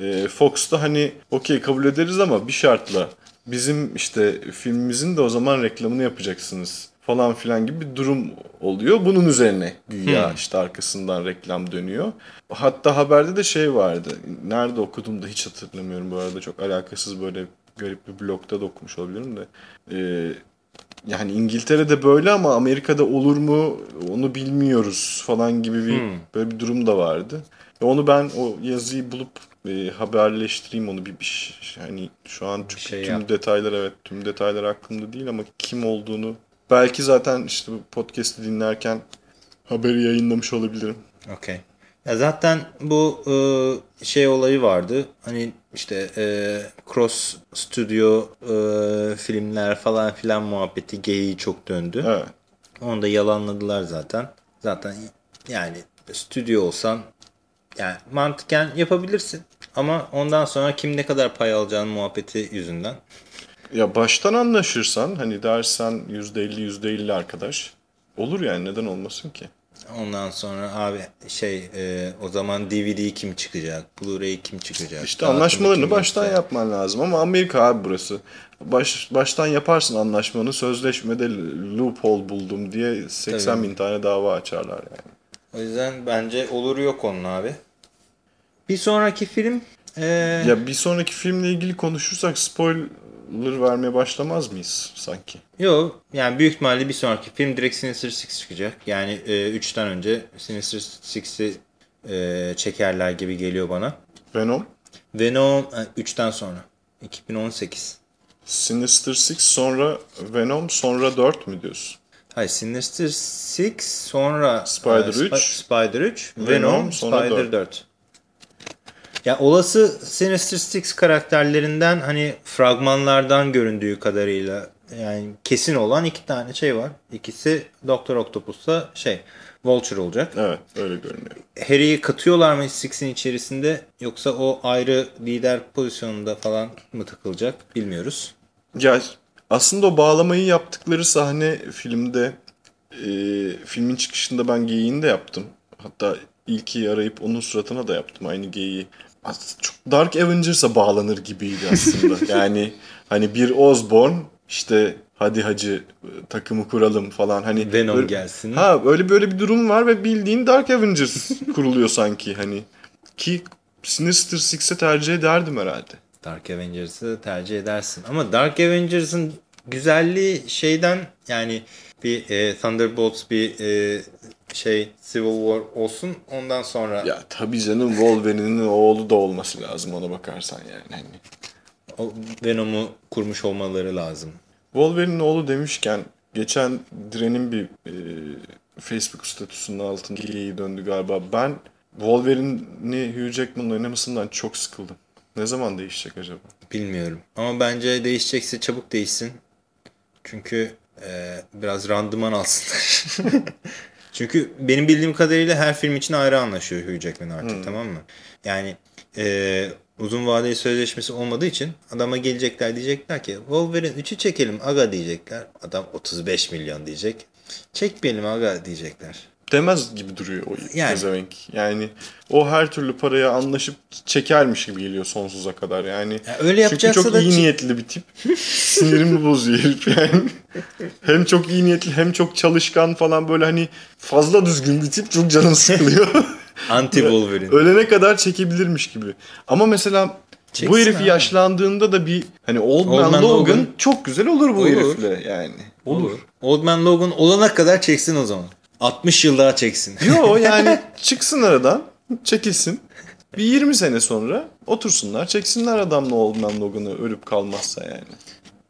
E, Fox da hani okey kabul ederiz ama bir şartla bizim işte filmimizin de o zaman reklamını yapacaksınız falan filan gibi bir durum oluyor. Bunun üzerine güya Hmm. işte arkasından reklam dönüyor. Hatta haberde de şey vardı. Nerede okudum da hiç hatırlamıyorum bu arada. Çok alakasız böyle garip bir blogda da okumuş olabilirim de. Ee, yani İngiltere'de böyle ama Amerika'da olur mu onu bilmiyoruz falan gibi bir Hmm. böyle bir durum da vardı. Ve onu ben o yazıyı bulup e, haberleştireyim onu bir, bir hani şu an çünkü şey tüm yap. detaylar evet tüm detaylar aklımda değil ama kim olduğunu belki zaten işte bu podcast'i dinlerken haberi yayınlamış olabilirim. Okey. Ya zaten bu e, şey olayı vardı. Hani işte e, cross studio e, filmler falan filan muhabbeti geyiği çok döndü. Evet. Onu da yalanladılar zaten. Zaten yani stüdyo olsan yani mantıken yapabilirsin. Ama ondan sonra kim ne kadar pay alacağını muhabbeti yüzünden. Ya baştan anlaşırsan hani dersen %50 %50 arkadaş olur yani neden olmasın ki? Ondan sonra abi şey e, o zaman DVD kim çıkacak? Blu-ray kim çıkacak? İşte dağıtımı anlaşmalarını baştan yapacak? yapman lazım ama Amerika abi burası. Baş, baştan yaparsın anlaşmanı sözleşmede loophole buldum diye 80 Tabii. bin tane dava açarlar yani. O yüzden bence olur yok onun abi. Bir sonraki film e, Ya bir sonraki filmle ilgili konuşursak spoiler vermeye başlamaz mıyız sanki? yok yani büyük ihtimalle bir sonraki film direkt Sinister Six çıkacak. Yani 3'ten önce Sinister Six'i e, çekerler gibi geliyor bana. Venom, Venom 3'ten sonra 2018. Sinister Six sonra Venom sonra 4 mü diyorsun? Hayır Sinister Six sonra Spider e, Sp- 3, Spider 3, Venom, Venom, sonra Spider 4. 4. Ya olası Sinister Six karakterlerinden hani fragmanlardan göründüğü kadarıyla yani kesin olan iki tane şey var. İkisi Doktor Octopus'la şey Vulture olacak. Evet öyle görünüyor. Harry'i katıyorlar mı Six'in içerisinde yoksa o ayrı lider pozisyonunda falan mı takılacak bilmiyoruz. Ya aslında o bağlamayı yaptıkları sahne filmde e, filmin çıkışında ben geyiğini de yaptım. Hatta ilki arayıp onun suratına da yaptım aynı geyiği. Aslında Çok Dark Avengers'a bağlanır gibiydi aslında. yani hani bir Osborn işte hadi hacı takımı kuralım falan hani Venom böyle- gelsin. Ha öyle böyle bir durum var ve bildiğin Dark Avengers kuruluyor sanki hani ki Sinister Six'e tercih ederdim herhalde. Dark Avengers'ı tercih edersin. Ama Dark Avengers'ın güzelliği şeyden yani bir e, Thunderbolts bir e, şey Civil War olsun ondan sonra Ya tabii canım Wolverine'in oğlu da olması lazım ona bakarsan yani. Hani Venom'u kurmuş olmaları lazım. Wolverine'in oğlu demişken geçen Diren'in bir e, Facebook statüsünün altında geyiği döndü galiba. Ben Wolverine'i Hugh Jackman'ın oynamasından çok sıkıldım. Ne zaman değişecek acaba? Bilmiyorum. Ama bence değişecekse çabuk değişsin. Çünkü e, biraz randıman alsınlar. Çünkü benim bildiğim kadarıyla her film için ayrı anlaşıyor Hugh Jackman artık tamam mı? Yani e, uzun vadeli sözleşmesi olmadığı için adama gelecekler diyecekler ki Wolverine 3'ü çekelim aga diyecekler. Adam 35 milyon diyecek. Çekmeyelim aga diyecekler. Demez gibi duruyor o Yani. pezevenk. Yani o her türlü paraya anlaşıp çekermiş gibi geliyor sonsuza kadar. Yani Ya öyle Çünkü çok da iyi niyetli bir tip. Sinirimi bozuyor herif yani. hem çok iyi niyetli hem çok çalışkan falan böyle hani fazla düzgün bir tip çok canım sıkılıyor. Anti Wolverine. Ölene kadar çekebilirmiş gibi. Ama mesela Çeksin bu herif abi. yaşlandığında da bir hani Old Man, Old Man Logan, Logan çok güzel olur bu Olur. herifle yani. Olur. Old Man Logan olana kadar çeksin o zaman. 60 yıl daha çeksin. Yo yani çıksın aradan çekilsin. Bir 20 sene sonra otursunlar çeksinler adamla Old Man Logan'ı ölüp kalmazsa yani.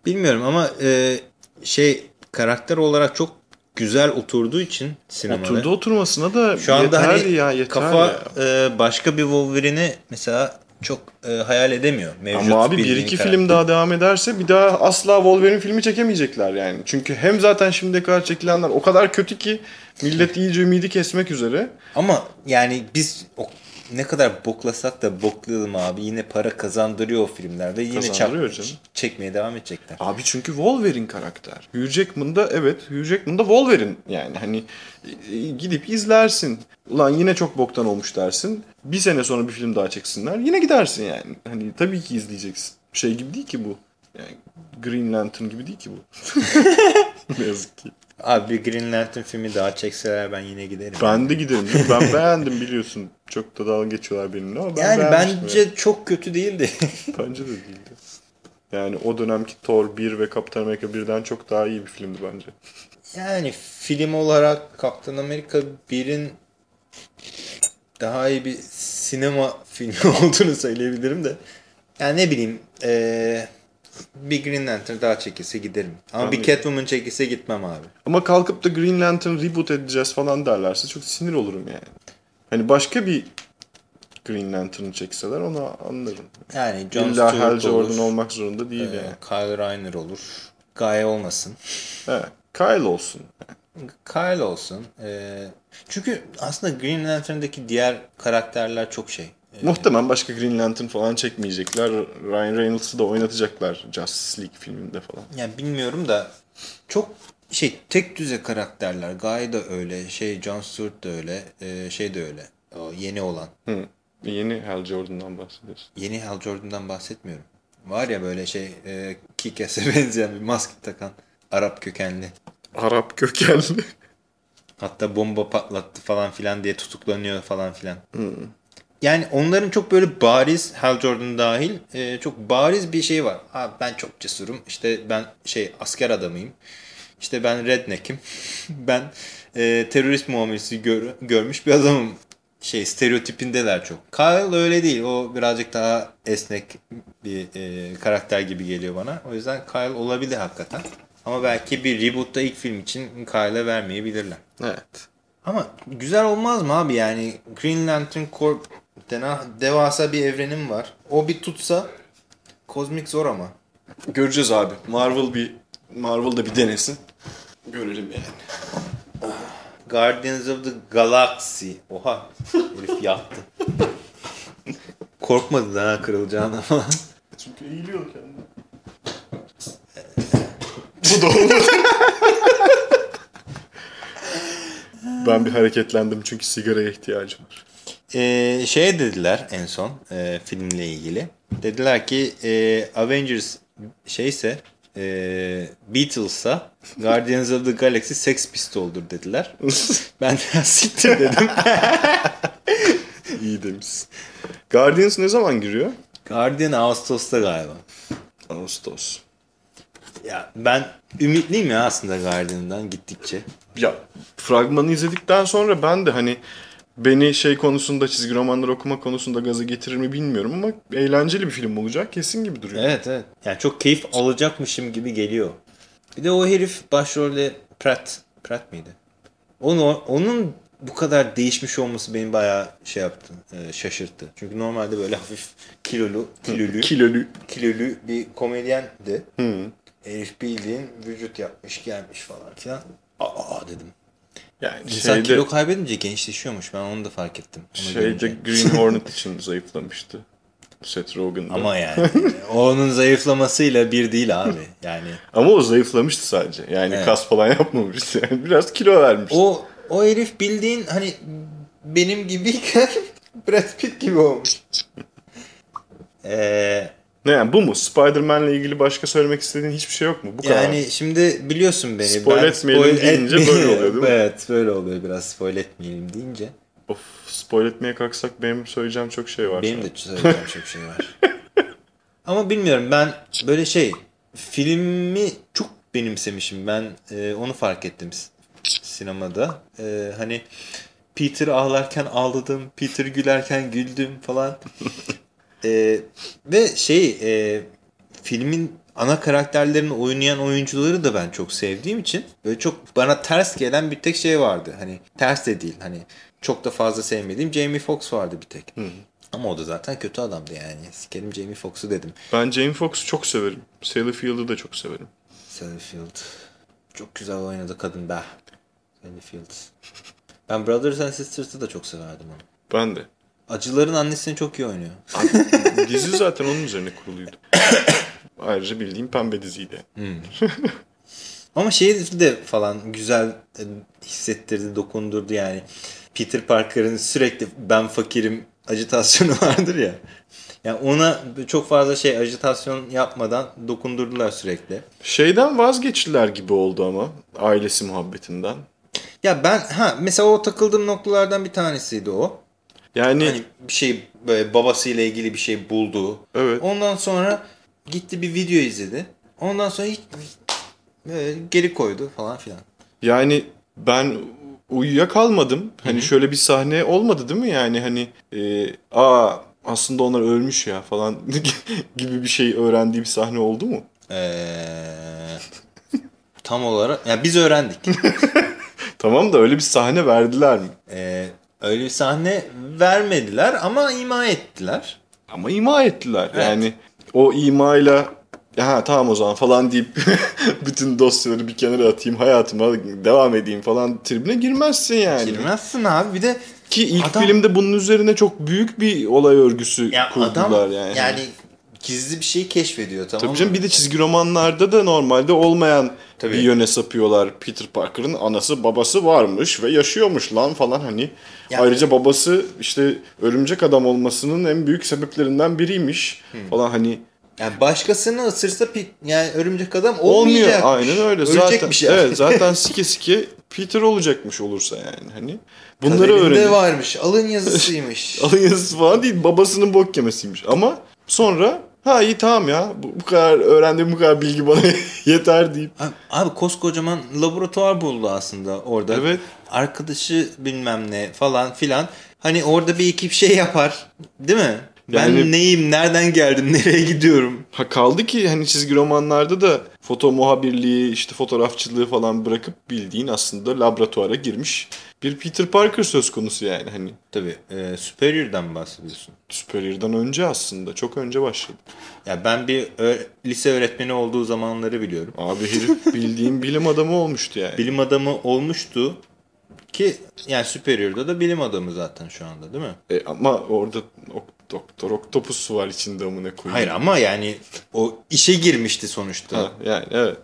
Bilmiyorum ama e, şey karakter olarak çok güzel oturduğu için sinemada. Oturdu oturmasına da Şu anda hani ya yeter kafa ya. e, başka bir Wolverine'i mesela çok e, hayal edemiyor. Mevcut Ama abi bir iki karakter. film daha devam ederse bir daha asla Wolverine filmi çekemeyecekler yani. Çünkü hem zaten şimdiye kadar çekilenler o kadar kötü ki millet iyice ümidi kesmek üzere. Ama yani biz o, ne kadar boklasak da boklayalım abi. Yine para kazandırıyor o filmler ve yine çap, çekmeye devam edecekler. Abi çünkü Wolverine karakter. Hugh Jackman da evet Hugh Jackman da Wolverine yani hani e, gidip izlersin. Ulan yine çok boktan olmuş dersin. Bir sene sonra bir film daha çeksinler. Yine gidersin yani. Hani tabii ki izleyeceksin. Şey gibi değil ki bu. Yani Green Lantern gibi değil ki bu. ne yazık ki. Abi bir Green Lantern filmi daha çekseler ben yine giderim. Ben de giderim. Ben beğendim biliyorsun. Çok da dalga geçiyorlar benimle ama ben yani bence çok kötü değildi. Bence de değildi. Yani o dönemki Thor 1 ve Captain America 1'den çok daha iyi bir filmdi bence. yani film olarak Kaptan Amerika 1'in daha iyi bir sinema filmi olduğunu söyleyebilirim de. Yani ne bileyim eee, bir Green Lantern daha çekilse giderim. Ama Ben bir Catwoman çekilse gitmem abi. Ama kalkıp da Green Lantern reboot edeceğiz falan derlerse çok sinir olurum yani. Hani başka bir Green Lantern çekseler onu anlarım. Yani John İlla Stewart Hal olur. Jordan olmak zorunda değil eee, yani. Kyle Rayner olur. Guy olmasın. Evet. Kyle olsun. Kyle olsun. Eee, çünkü aslında Green Lantern'daki diğer karakterler çok şey. Eee, Muhtemelen başka Green Lantern falan çekmeyecekler. Ryan Reynolds'ı da oynatacaklar Justice League filminde falan. Yani bilmiyorum da çok şey tek düze karakterler. Guy da öyle, şey John Stewart da öyle, eee, şey de öyle. O yeni olan. Hı. Yeni Hal Jordan'dan bahsediyorsun. Yeni Hal Jordan'dan bahsetmiyorum. Var ya böyle şey e, Kick-Ass'e benzeyen bir maske takan Arap kökenli. Arap kökenli. Hatta bomba patlattı falan filan diye tutuklanıyor falan filan. Yani onların çok böyle bariz Hal Jordan dahil e, çok bariz bir şey var. Abi ben çok cesurum. İşte ben şey asker adamıyım. İşte ben redneck'im. ben e, terörist muamelesi gör- görmüş bir adamım. Şey stereotipindeler çok. Kyle öyle değil. O birazcık daha esnek bir e, karakter gibi geliyor bana. O yüzden Kyle olabilir hakikaten. Ama belki bir reboot'ta ilk film için Kyle'e vermeyebilirler. evet. Ama güzel olmaz mı abi yani Green Lantern Corps denen devasa bir evrenim var. O bir tutsa kozmik zor ama. Göreceğiz abi. Marvel bir Marvel da bir denesin. Görelim yani. Guardians of the Galaxy. Oha herif yaktı. Korkmadı daha kırılacağını ama. Çünkü eğiliyor kendini. Bu da olmadı. ben bir hareketlendim çünkü sigaraya ihtiyacım var. Ee, şey dediler en son e, filmle ilgili. Dediler ki e, Avengers şeyse e, Beatles'a Guardians of the Galaxy Sex Pistol'dur dediler. ben de siktir dedim. İyi demiş. Guardians ne zaman giriyor? Guardian Ağustos'ta galiba. Ağustos. Ya ben ümitliyim ya aslında Guardian'dan gittikçe. Ya fragmanı izledikten sonra ben de hani beni şey konusunda çizgi romanları okuma konusunda gaza getirir mi bilmiyorum ama eğlenceli bir film olacak kesin gibi duruyor. Evet evet. Yani çok keyif alacakmışım gibi geliyor. Bir de o herif başrolde Pratt. Pratt miydi? Onu, onun bu kadar değişmiş olması beni bayağı şey yaptı. e, şaşırttı. Çünkü normalde böyle hafif kilolu, kilolu, Kilolu. kilolu bir komedyendi. Hı. Herif bildiğin vücut yapmış gelmiş falan filan. Aa dedim. Yani İnsan şeyde, kilo kaybedince gençleşiyormuş. Ben onu da fark ettim. Onu şeyde görünce. Green Hornet için zayıflamıştı. Seth Rogen'da. Ama yani onun zayıflamasıyla bir değil abi. Yani Ama o zayıflamıştı sadece. Yani Evet. kas falan yapmamıştı. Yani biraz kilo vermişti. o o herif bildiğin hani benim gibiyken Brad Pitt gibi olmuş. Ee, Ne yani bu mu? Spider-Man'le ilgili başka söylemek istediğin hiçbir şey yok mu? Bu kadar. yani şimdi biliyorsun beni. Spoil etmeyelim deyince etmeye- böyle oluyor değil mi? Evet böyle oluyor biraz spoil etmeyelim deyince. Of, spoil etmeye kalksak benim söyleyeceğim çok şey var. Benim şu de söyleyeceğim çok şey var. Ama bilmiyorum ben böyle şey filmi çok benimsemişim. Ben e, onu fark ettim sinemada. E, hani Peter ağlarken ağladım, Peter gülerken güldüm falan. E, ve şey e, filmin ana karakterlerini oynayan oyuncuları da ben çok sevdiğim için böyle çok bana ters gelen bir tek şey vardı. Hani ters de değil. Hani çok da fazla sevmediğim Jamie Foxx vardı bir tek. Ama o da zaten kötü adamdı yani. Sikerim Jamie Foxx'u dedim. Ben Jamie Foxx'u çok severim. Sally Field'ı da çok severim. Sally Field. Çok güzel oynadı kadın be. Sally Field. Ben Brothers and Sisters'ı da çok severdim onu. Ben de. Acıların annesini çok iyi oynuyor. Abi, dizi zaten onun üzerine kuruluydu. Ayrıca bildiğim pembe diziydi. Ama şey de falan güzel e, hissettirdi, dokundurdu yani. Peter Parker'ın sürekli ben fakirim acitasyonu vardır ya. Yani ona çok fazla şey ajitasyon yapmadan dokundurdular sürekli. Şeyden vazgeçtiler gibi oldu ama ailesi muhabbetinden. Ya ben ha mesela o takıldığım noktalardan bir tanesiydi o. Yani Hani bir şey böyle babasıyla ilgili bir şey buldu. evet. Ondan sonra gitti bir video izledi. Ondan sonra hiç geri koydu falan filan. Yani ben uyuyakalmadım. Hani şöyle bir sahne olmadı değil mi? Yani hani e, aa aslında onlar ölmüş ya falan gibi bir şey öğrendiği bir sahne oldu mu? Ee, tam olarak yani biz öğrendik. Tamam da öyle bir sahne verdiler mi? Ee, öyle bir sahne vermediler ama ima ettiler. Ama ima ettiler. Evet. Yani o imayla ha tamam o zaman falan deyip bütün dosyaları bir kenara atayım hayatıma devam edeyim falan tribine girmezsin yani. Girmezsin abi bir de Ki ilk Adam- filmde bunun üzerine çok büyük bir olay örgüsü ya kurdular adam yani. yani. Gizli bir şey keşfediyor tamam Tabii mı? canım bir de çizgi romanlarda da normalde olmayan Tabii. bir yöne sapıyorlar. Peter Parker'ın anası babası varmış ve yaşıyormuş lan falan hani. Ya- Ayrıca babası işte örümcek adam olmasının en büyük sebeplerinden biriymiş falan hani. Yani başkasını ısırsa yani örümcek adam Olmuyor olmayacak. aynen öyle. Ölecekmiş zaten, yani. Evet zaten sike sike Peter olacakmış olursa yani hani. Bunları öğrenip varmış. Alın yazısıymış. alın yazısı falan değil babasının bok yemesiymiş ama sonra ha iyi tamam ya bu, bu kadar öğrendiğim bu kadar bilgi bana yeter deyip Abi, abi koskocaman laboratuvar buldu aslında orada. Evet. Arkadaşı bilmem ne falan filan. Hani orada bir ekip şey yapar. Değil mi? Ben Yani- neyim, nereden geldim, nereye gidiyorum? Ha kaldı ki hani çizgi romanlarda da foto muhabirliği, işte fotoğrafçılığı falan bırakıp bildiğin aslında laboratuvara girmiş bir Peter Parker söz konusu yani hani. Tabii e, Superior'dan bahsediyorsun. Superior'dan önce aslında çok önce başladı. Ya ben bir lise öğretmeni olduğu zamanları biliyorum. Abi herif bildiğin bilim adamı olmuştu yani. Bilim adamı olmuştu ki yani Superior'da da bilim adamı zaten şu anda değil mi? E, ama orada ok- Doktor Octopus var içinde amına koyayım. Hayır ama yani o işe girmişti sonuçta. Ha, yani evet.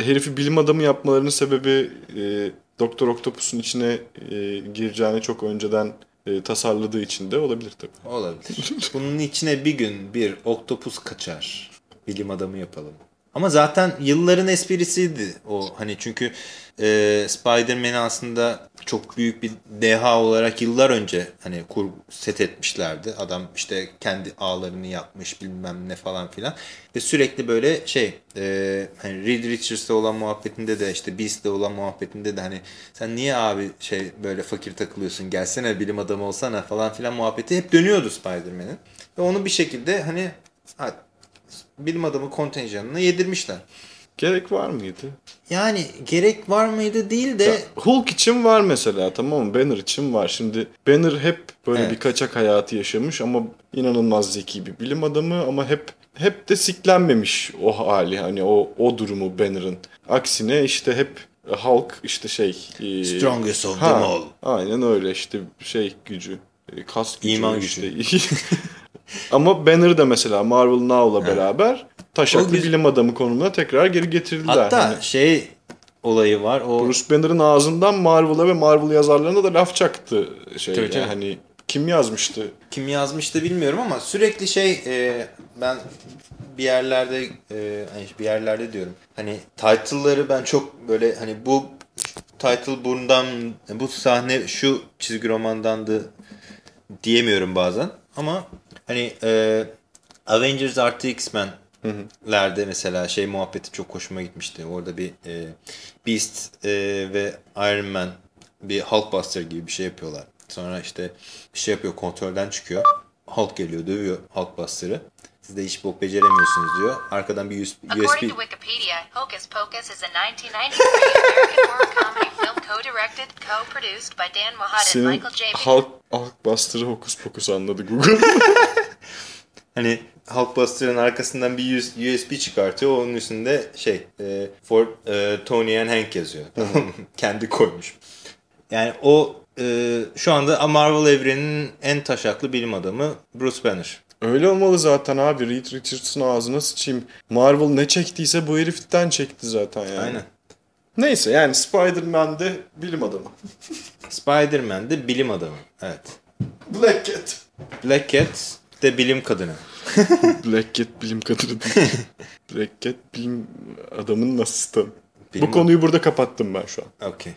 Herifi bilim adamı yapmalarının sebebi e, Doktor Octopus'un içine e, gireceğini çok önceden e, tasarladığı için de olabilir tabii. Olabilir. Bunun içine bir gün bir oktopus kaçar. Bilim adamı yapalım. Ama zaten yılların esprisiydi o. Hani çünkü e, Spider-Man'i aslında çok büyük bir deha olarak yıllar önce hani kur set etmişlerdi. Adam işte kendi ağlarını yapmış bilmem ne falan filan. Ve sürekli böyle şey e, hani Reed Richards'la olan muhabbetinde de işte Beast'le olan muhabbetinde de hani sen niye abi şey böyle fakir takılıyorsun gelsene bilim adamı olsana falan filan muhabbeti hep dönüyordu Spider-Man'in. Ve onu bir şekilde hani ha, bilim adamı kontenjanına yedirmişler. Gerek var mıydı? Yani gerek var mıydı değil de Ya, Hulk için var mesela tamam mı? Banner için var. Şimdi Banner hep böyle Evet. bir kaçak hayatı yaşamış ama inanılmaz zeki bir bilim adamı ama hep hep de siklenmemiş o hali hani o o durumu Banner'ın. Aksine işte hep Hulk işte şey e, Strongest of ha, them all. Aynen öyle işte şey gücü e, kas gücü İman işte. ama Banner da mesela Marvel Now'la beraber taşaklı güzel. bilim adamı konumuna tekrar geri getirdiler. hatta Hani- şey olayı var. O Bruce Banner'ın ağzından Marvel'a ve Marvel yazarlarına da laf çaktı şey Tabii yani canım. hani kim yazmıştı? kim yazmıştı bilmiyorum ama sürekli şey e, ben bir yerlerde e, hani bir yerlerde diyorum. Hani title'ları ben çok böyle hani bu title bundan bu sahne şu çizgi romandandı diyemiyorum bazen ama hani e, Avengers artı X-Men'lerde mesela şey muhabbeti çok hoşuma gitmişti. Orada bir e, Beast e, ve Iron Man bir Hulkbuster gibi bir şey yapıyorlar. Sonra işte bir şey yapıyor kontrolden çıkıyor. Hulk geliyor dövüyor Hulkbuster'ı. Siz de hiç bok beceremiyorsunuz diyor. Arkadan bir USB, According to Wikipedia, Hocus Pocus is a 1993 American horror comedy film co-directed, co-produced by Dan Mohat and Senin Michael J. Bean. Hulk, Hulkbuster'ı hokus pokus anladı Google. Hani Hulkbuster'ın arkasından bir US- USB çıkartıyor. Onun üstünde şey e, for e, Tony and Hank yazıyor. Kendi koymuş. Yani o e, şu anda Marvel evreninin en taşaklı bilim adamı Bruce Banner. Öyle olmalı zaten abi. Reed Richards'ın ağzına sıçayım. Marvel ne çektiyse bu heriften çekti zaten yani. Aynen. Neyse yani Spider-Man'de bilim adamı. Spider-Man de bilim adamı. Evet. Black Cat. Black Cat de bilim kadını. Black Cat bilim kadını değil. Black Cat bilim adamının asistanı. Bilim Bu konuyu burada kapattım ben şu an. Okey.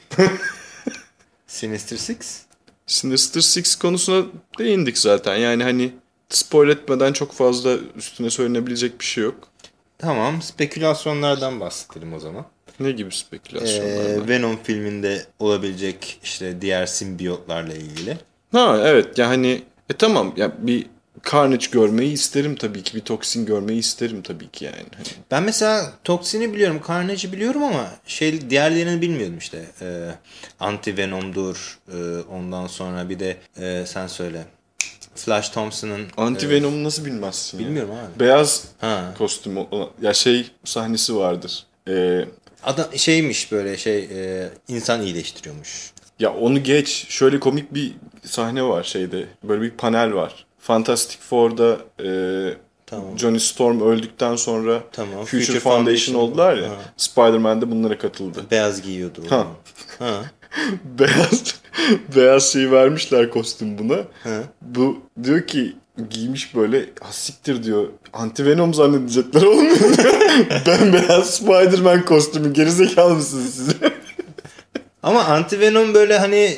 Sinister Six? Sinister Six konusuna değindik zaten. Yani hani spoil etmeden çok fazla üstüne söylenebilecek bir şey yok. Tamam. Spekülasyonlardan bahsedelim o zaman. Ne gibi spekülasyonlar var? Ee, Venom filminde olabilecek işte diğer simbiyotlarla ilgili. Ha evet ya hani e tamam ya bir Carnage görmeyi isterim tabii ki. Bir Toxin görmeyi isterim tabii ki yani. Hani Ben mesela Toxin'i biliyorum, Carnage'i biliyorum ama şey diğerlerini bilmiyordum işte. Ee, Anti Venom'dur. Ee, ondan sonra bir de e, sen söyle. Flash Thompson'ın Anti e, Venom'u nasıl bilmezsin ya? bilmiyorum abi. Beyaz Ha. kostüm ya şey sahnesi vardır. Ee, Adam şeymiş böyle şey e, insan iyileştiriyormuş. ya onu geç. Şöyle komik bir sahne var şeyde. Böyle bir panel var. Fantastic Four'da e, Tamam. Johnny Storm öldükten sonra Tamam, Future, Future Foundation, Foundation. oldular ya. Spider-Man de bunlara katıldı. Beyaz giyiyordu. Ha. Ha. beyaz beyaz şeyi vermişler kostüm buna. Ha. Bu diyor ki giymiş böyle hasiktir diyor. Anti Venom zannedecekler oğlum. ben beyaz Spider-Man kostümü gerizekalı mısınız siz? Ama Anti Venom böyle hani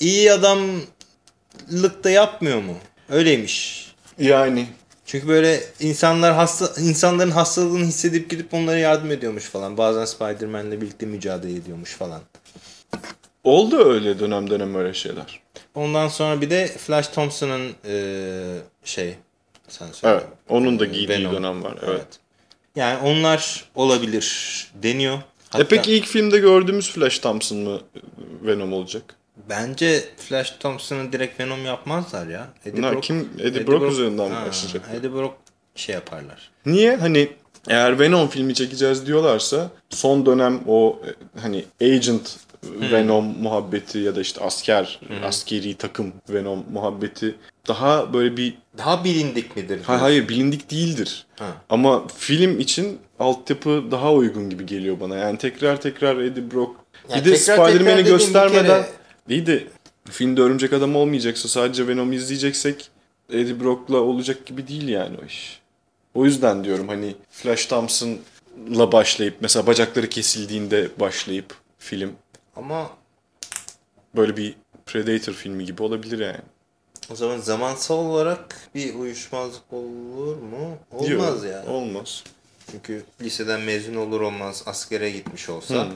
iyi adamlık da yapmıyor mu? Öyleymiş. yani Çünkü böyle insanlar hasta insanların hastalığını hissedip gidip onlara yardım ediyormuş falan. Bazen Spider-Man'le birlikte mücadele ediyormuş falan. Oldu öyle dönem dönem öyle şeyler. Ondan sonra bir de Flash Thompson'ın eee, şey sen söyle. Evet. Onun da Eee, giydiği Venom. dönem var. Evet. Yani onlar olabilir deniyor. E peki ilk filmde gördüğümüz Flash Thompson mı Venom olacak? Bence Flash Thompson'ı direkt Venom yapmazlar ya. Eddie Bunlar kim? Eddie Brock üzerinden mi Ha, başlayacak? Eddie Brock şey yaparlar. Niye? Hani eğer Venom filmi çekeceğiz diyorlarsa son dönem o e, hani Agent Venom muhabbeti ya da işte asker, askeri takım Venom muhabbeti daha böyle bir Daha bilindik midir? Ha- hayır bilindik değildir. Ha. Ama film için altyapı daha uygun gibi geliyor bana. Yani tekrar tekrar Eddie Brock Yani bir de Spider-Man'i göstermeden kere- iyi de filmde örümcek adam olmayacaksa sadece Venom izleyeceksek Eddie Brock'la olacak gibi değil yani o iş. O yüzden diyorum hani Flash Thompson'la başlayıp mesela bacakları kesildiğinde başlayıp film Ama böyle bir Predator filmi gibi olabilir yani. o zaman zamansal olarak bir uyuşmazlık olur mu? Olmaz Yok, yani. Olmaz. Çünkü liseden mezun olur olmaz askere gitmiş olsa Hı.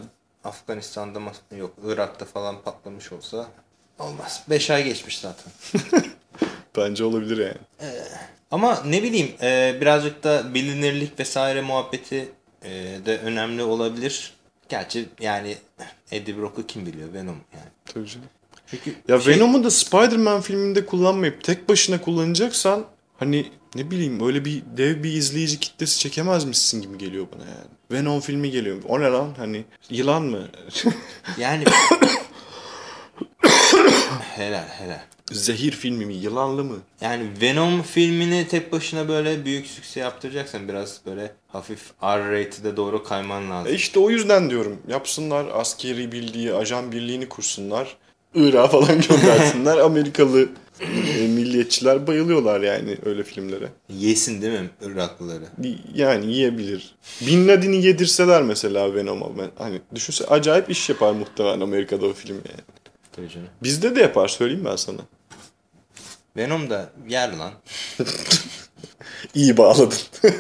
Afganistan'da mas- yok Irak'ta falan patlamış olsa olmaz. 5 ay geçmiş zaten. Bence olabilir yani. Ama ne bileyim e, birazcık da bilinirlik vesaire muhabbeti e, de önemli olabilir. Gerçi yani Eddie Brock'u kim biliyor Venom yani. Tabii canım. Çünkü Ya şey- Venom'u da Spider-Man filminde kullanmayıp tek başına kullanacaksan hani ne bileyim öyle bir dev bir izleyici kitlesi çekemezmişsin gibi geliyor bana yani. Venom filmi geliyor. O ne lan? Hani yılan mı? Yani helal helal. Zehir filmi mi? Yılanlı mı? Yani Venom filmini tek başına böyle büyük sükse yaptıracaksan biraz böyle hafif R-rated'e doğru kayman lazım. E işte o yüzden diyorum. Yapsınlar askeri birliği, ajan birliğini kursunlar. Irak'a falan göndersinler. Amerikalı e, milliyetçiler bayılıyorlar yani öyle filmlere. Yesin değil mi Iraklıları? Yani yiyebilir. Bin Laden'i yedirseler mesela Venom'a. Ben, hani düşünse acayip iş yapar muhtemelen Amerika'da o film yani. Tabii canım. Bizde de yapar söyleyeyim ben sana. Venom da yer lan. İyi bağladın.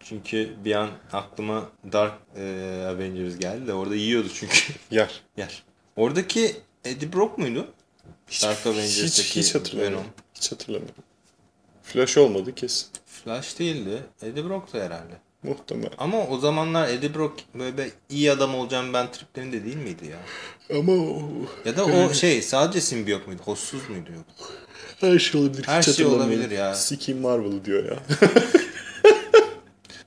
Çünkü bir an aklıma Dark e, Avengers geldi de orada yiyordu çünkü. Yer. yer. Oradaki Eddie Brock muydu? Dark Avengers'taki hiç, hiç hatırlamıyorum. Venom. Hiç hatırlamıyorum. Flash olmadı kesin. Flash değildi. Eddie Brock'tu herhalde. Muhtemelen. Ama o zamanlar Eddie Brock böyle iyi adam olacağım ben triplerinde değil miydi ya? Ama o, Ya da o şey sadece simbiyot muydu? Hossuz muydu yok? her şey olabilir. Her şey olabilir ya. Sikiyim Marvel diyor ya.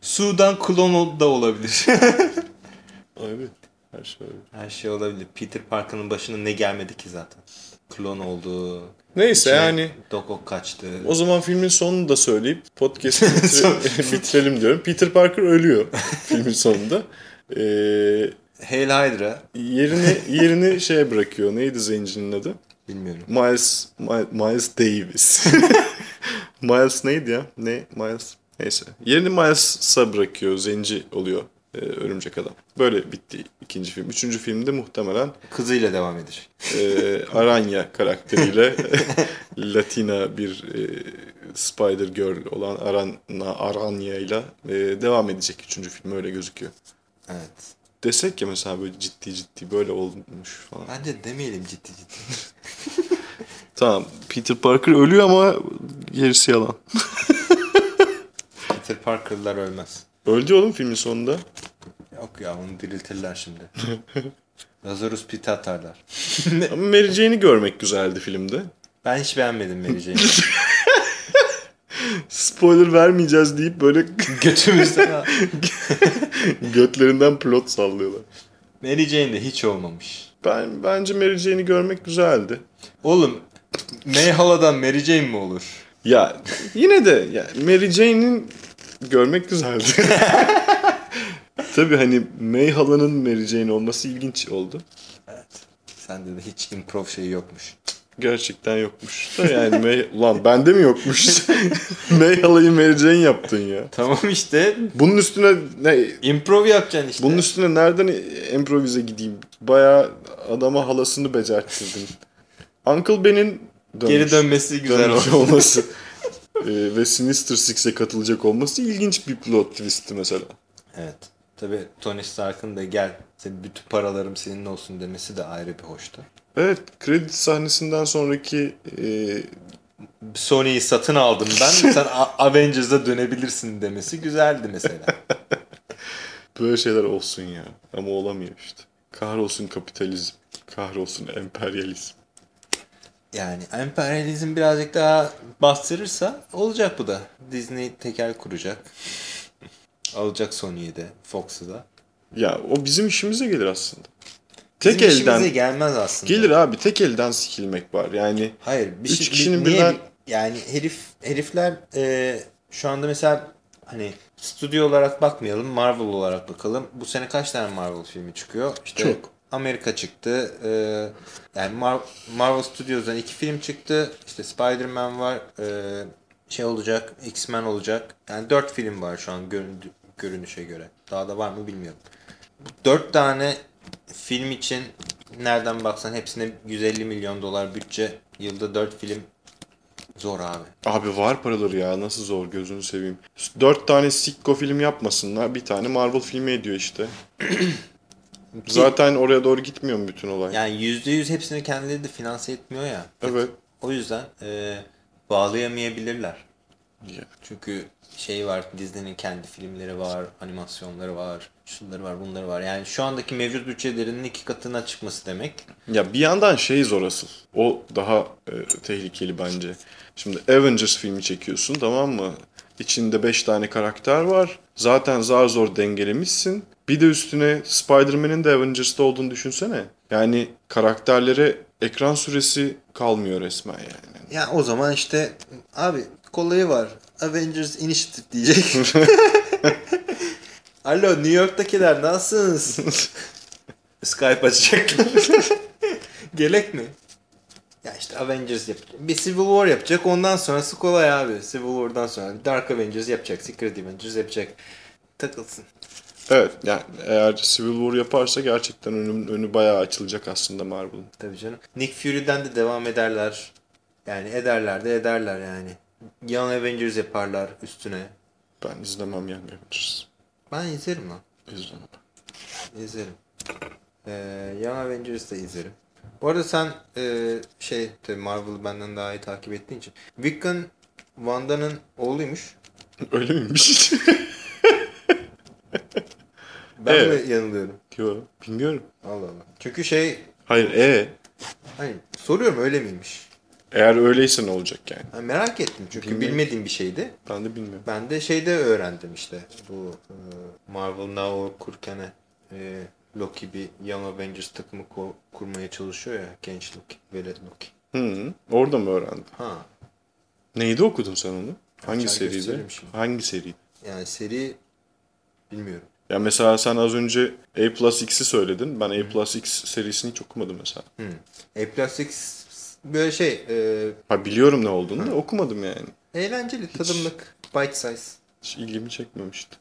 Su'dan klon da olabilir. Abi. Her şey olabilir. Her şey olabilir. Peter Parker'ın başına ne gelmedi ki zaten. Klon oldu. Neyse içine yani Doc Ock kaçtı. o zaman filmin sonunu da söyleyip podcast'ı bitire- bitirelim diyorum. Peter Parker ölüyor filmin sonunda. Ee, Hail Hydra. yerini yerini şeye bırakıyor. Neydi zencinin adı? Bilmiyorum. Miles Mi- Miles Davis. Miles neydi ya? Ne? Miles. Neyse. Yerini Miles'a bırakıyor. Zenci oluyor. E, örümcek adam. Böyle bitti ikinci film. Üçüncü filmde muhtemelen Kızıyla devam edecek. e, Aranya karakteriyle Latina bir e, Spider Girl olan Arana, Aranya ile e, devam edecek üçüncü film öyle gözüküyor. Evet. Desek ya mesela böyle ciddi ciddi böyle olmuş falan. Bence demeyelim ciddi ciddi. Tamam Peter Parker ölüyor ama gerisi yalan. Peter Parker'lar ölmez. Öldü oğlum filmin sonunda. Yok ya onu diriltirler şimdi. Lazarus Pit'i atarlar. Ama Mary Jane'i görmek güzeldi filmde. Ben hiç beğenmedim Mary Jane'i. Spoiler vermeyeceğiz deyip böyle Götümüzden götlerinden plot sallıyorlar. Mary Jane de hiç olmamış. Ben bence Mary Jane'i görmek güzeldi. Oğlum Mayhala'dan Mary Jane mi olur? Ya yine de ya Mary Jane'in görmek güzeldi. Tabii hani May halanın Mary Jane olması ilginç oldu. Evet. Sende de hiç improv şeyi yokmuş. Gerçekten yokmuş. Da yani May... Ulan bende mi yokmuş? May halayı Mary Jane yaptın ya. Tamam işte Bunun üstüne ne improv yapacaksın işte. Bunun üstüne nereden improvize gideyim? Bayağı adama halasını becerttirdin. Uncle Ben'in dönmüş, Geri dönmesi güzel dönmüş olması ee, ve Sinister Six'e katılacak olması ilginç bir plot twist'ti mesela. Evet. Tabii Tony Stark'ın da gel senin bütün paralarım senin olsun demesi de ayrı bir hoştu. Evet, kredi sahnesinden sonraki e, Sony'yi satın aldım ben. Sen Avengers'a dönebilirsin demesi güzeldi mesela. böyle şeyler olsun ya. Ama olamıyor işte. Kahrolsun kapitalizm. Kahrolsun emperyalizm. Yani emperyalizm birazcık daha bastırırsa olacak bu da. Disney tekel kuracak. Alacak Sony'yi de, Fox'u da. Ya o bizim işimize gelir aslında. Tek Bizim elden işimize gelmez aslında. gelir abi. Tek elden sikilmek var. Yani Hayır. Bir Üç şey, kişinin niye birden- bir- yani herif herifler e, şu anda mesela hani stüdyo olarak bakmayalım Marvel olarak bakalım. Bu sene kaç tane Marvel filmi çıkıyor? İşte Çok. Amerika çıktı. E, yani Mar- Marvel Studios'dan iki film çıktı. İşte Spider-Man var. E, şey olacak. X-Men olacak. Yani dört film var şu an göründü, görünüşe göre. Daha da var mı bilmiyorum. Dört tane film için nereden baksan hepsine 150 milyon dolar bütçe. Yılda 4 film zor abi. Abi var paraları ya nasıl zor gözünü seveyim. Dört tane sikko film yapmasınlar bir tane Marvel filmi ediyor işte. Zaten oraya doğru gitmiyor mu bütün olay? Yani %100 hepsini kendileri de finanse etmiyor ya. Evet. O yüzden e, bağlayamayabilirler. Ya. Çünkü şey var Disney'nin kendi filmleri var, animasyonları var, şunları var, bunları var. Yani şu andaki mevcut bütçelerinin iki katına çıkması demek. Ya bir yandan şey zor asıl. O daha e, tehlikeli bence. Şimdi Avengers filmi çekiyorsun tamam mı? İçinde 5 tane karakter var. Zaten zar zor dengelemişsin. Bir de üstüne Spider-Man'in de Avengers'ta olduğunu düşünsene. Yani karakterlere ekran süresi kalmıyor resmen yani. Ya o zaman işte abi kolayı var. Avengers Initiative diyecek. Alo New York'takiler nasılsınız? Skype açacaklar. Gerek mi? Ya işte Avengers yapacak. Bir Civil War yapacak. Ondan sonrası kolay abi. Civil War'dan sonra Dark Avengers yapacak. Secret Avengers yapacak. Takılsın. Evet yani eğer Civil War yaparsa gerçekten önü, önü bayağı açılacak aslında Marvel'ın. Tabii canım. Nick Fury'den de devam ederler. Yani ederler de ederler yani. Young Avengers yaparlar üstüne. Ben izlemem Young Avengers. Ben izlerim lan. İzlemem. İzlerim. Ee, Young Avengers'ı da izlerim. Bu arada sen e, şey Marvel'ı benden daha iyi takip ettiğin için. Wiccan Wanda'nın oğluymuş. Öyle miymiş? Ben Evet. mi yanılıyorum? Yo, bilmiyorum. Allah Allah. Çünkü şey Hayır e hani soruyorum öyle miymiş? eğer öyleyse ne olacak yani? Ha, merak ettim çünkü Bilmiyorum. bilmediğim bir şeydi. Ben de bilmiyorum. Ben de şeyde öğrendim işte. Bu e, Marvel Now okurken e, Loki bir Young Avengers takımı ko- kurmaya çalışıyor ya. Genç Loki. Velet Loki. Hı, orada mı öğrendin? Ha. Neydi okudun sen onu? Hangi Açar seride? şimdi. Hangi seri? Yani seri bilmiyorum. Ya mesela sen az önce A Plus X'i söyledin. Ben A Plus X serisini hiç okumadım mesela. A Plus X böyle şey e, Ha biliyorum ne olduğunu da okumadım yani. eğlenceli, tadımlık, bite size. Hiç ilgimi çekmemişti.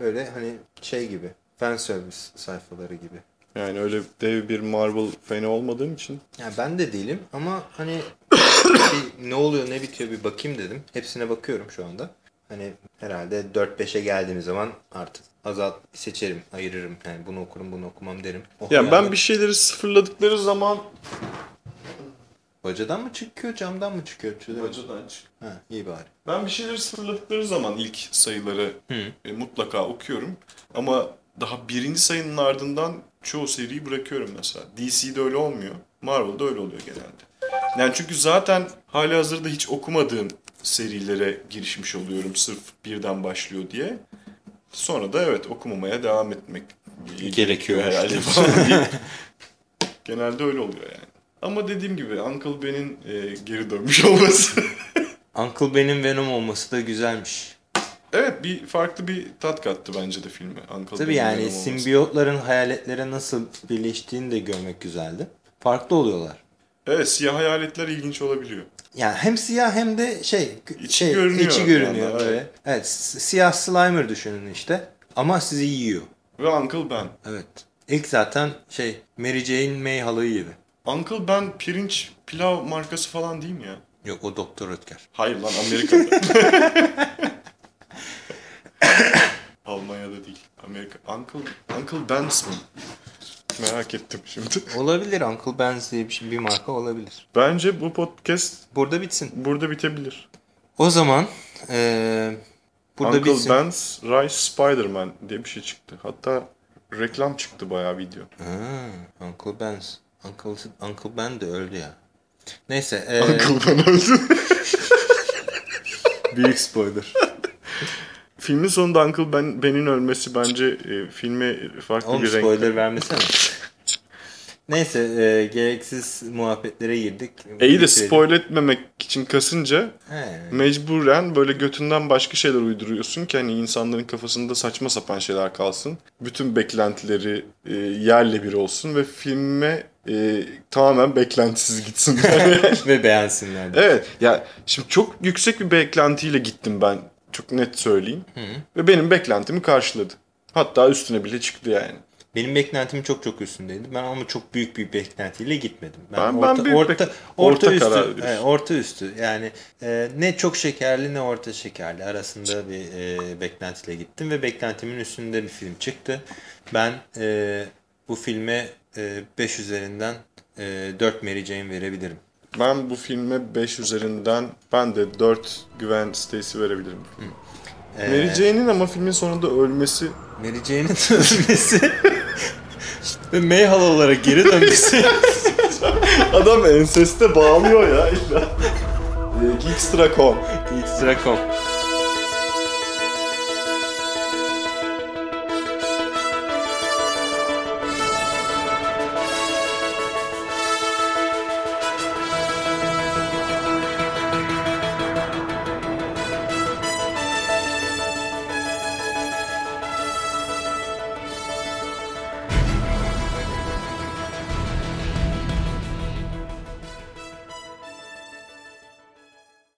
Böyle hani şey gibi. Fan service sayfaları gibi. Yani öyle dev bir Marvel fanı olmadığım için. Ya ben de değilim ama hani bir ne oluyor ne bitiyor bir bakayım dedim. Hepsine bakıyorum şu anda. Hani herhalde 4-5'e geldiğimiz zaman artık azalt seçerim, ayırırım. Yani bunu okurum, bunu okumam derim. Oh Yani ya, ben bir şeyleri sıfırladıkları zaman Bacadan mı çıkıyor, camdan mı çıkıyor? Çözemedim. Ha, iyi bari. Ben bir şeyleri sıfırladıkları zaman ilk sayıları e, mutlaka okuyorum. Ama daha birinci sayının ardından çoğu seriyi bırakıyorum mesela. DC'de öyle olmuyor. Marvel'da öyle oluyor genelde. Yani çünkü zaten hali hazırda hiç okumadığım serilere girişmiş oluyorum sırf birden başlıyor diye. Sonra da evet okumamaya devam etmek Gerekiyor herhalde falan diye. Genelde öyle oluyor yani. Ama dediğim gibi Uncle Ben'in e, geri dönmüş olması Uncle Ben'in Venom olması da güzelmiş. Evet bir farklı bir tat kattı bence de filme. Uncle Tabii yani olması. simbiyotların hayaletlere nasıl birleştiğini de görmek güzeldi. Farklı oluyorlar. Evet siyah hayaletler ilginç olabiliyor. Yani hem siyah hem de şey İçi şey, görünüyor içi görünüyor böyle. evet. Evet, siyah Slimer düşünün işte. Ama sizi yiyor. Ve Uncle Ben. Evet. İlk zaten şey Mary Jane May halığı gibi. Uncle Ben pirinç pilav markası falan değil mi ya? Yok o Doktor Ötker. Hayır lan Amerika'da. Almanya'da değil. Amerika. Uncle, Uncle Ben's mi? Merak ettim şimdi. Olabilir Uncle Ben's diye bir, şey- bir marka olabilir. Bence bu podcast Burada bitsin. burada bitebilir. O zaman eee burada Uncle bitsin. Ben's Rise Spider-Man diye bir şey çıktı. Hatta reklam çıktı bayağı video. Ha, Uncle Ben's. Uncle, Uncle Ben de öldü ya. Neyse. eee, Uncle Ben öldü. büyük spoiler. Filmin sonunda Uncle Ben, Ben'in ölmesi bence e, filme farklı Oğlum bir renk. spoiler vermesene. Neyse e, gereksiz muhabbetlere girdik. E iyi de Bitirelim. spoil etmemek için kasınca He. mecburen böyle götünden başka şeyler uyduruyorsun ki hani insanların kafasında saçma sapan şeyler kalsın. Bütün beklentileri e, yerle bir olsun ve filme e, tamamen beklentisiz gitsin. Ve beğensinler. evet ya şimdi çok yüksek bir beklentiyle gittim ben çok net söyleyeyim. Ve benim beklentimi karşıladı. Hatta üstüne bile çıktı yani. Benim beklentim çok çok üstündeydi. Ben ama çok büyük bir beklentiyle gitmedim. Ben- ben büyük orta, orta, orta üstü, karar evet, orta üstü. Yani e, ne çok şekerli ne orta şekerli arasında bir e, beklentiyle gittim ve beklentimin üstünde bir film çıktı. Ben e, bu filme 5 üzerinden e, 4 Mary Jane verebilirim. Ben bu filme 5 üzerinden ben de 4 güven Stacy verebilirim. E, Mary Jane'in ama filmin sonunda ölmesi Mary Jane'in ölmesi ve Mayhal olarak geri dönmesi. adam enseste bağlıyor ya. Geekstra.com Geekstra.com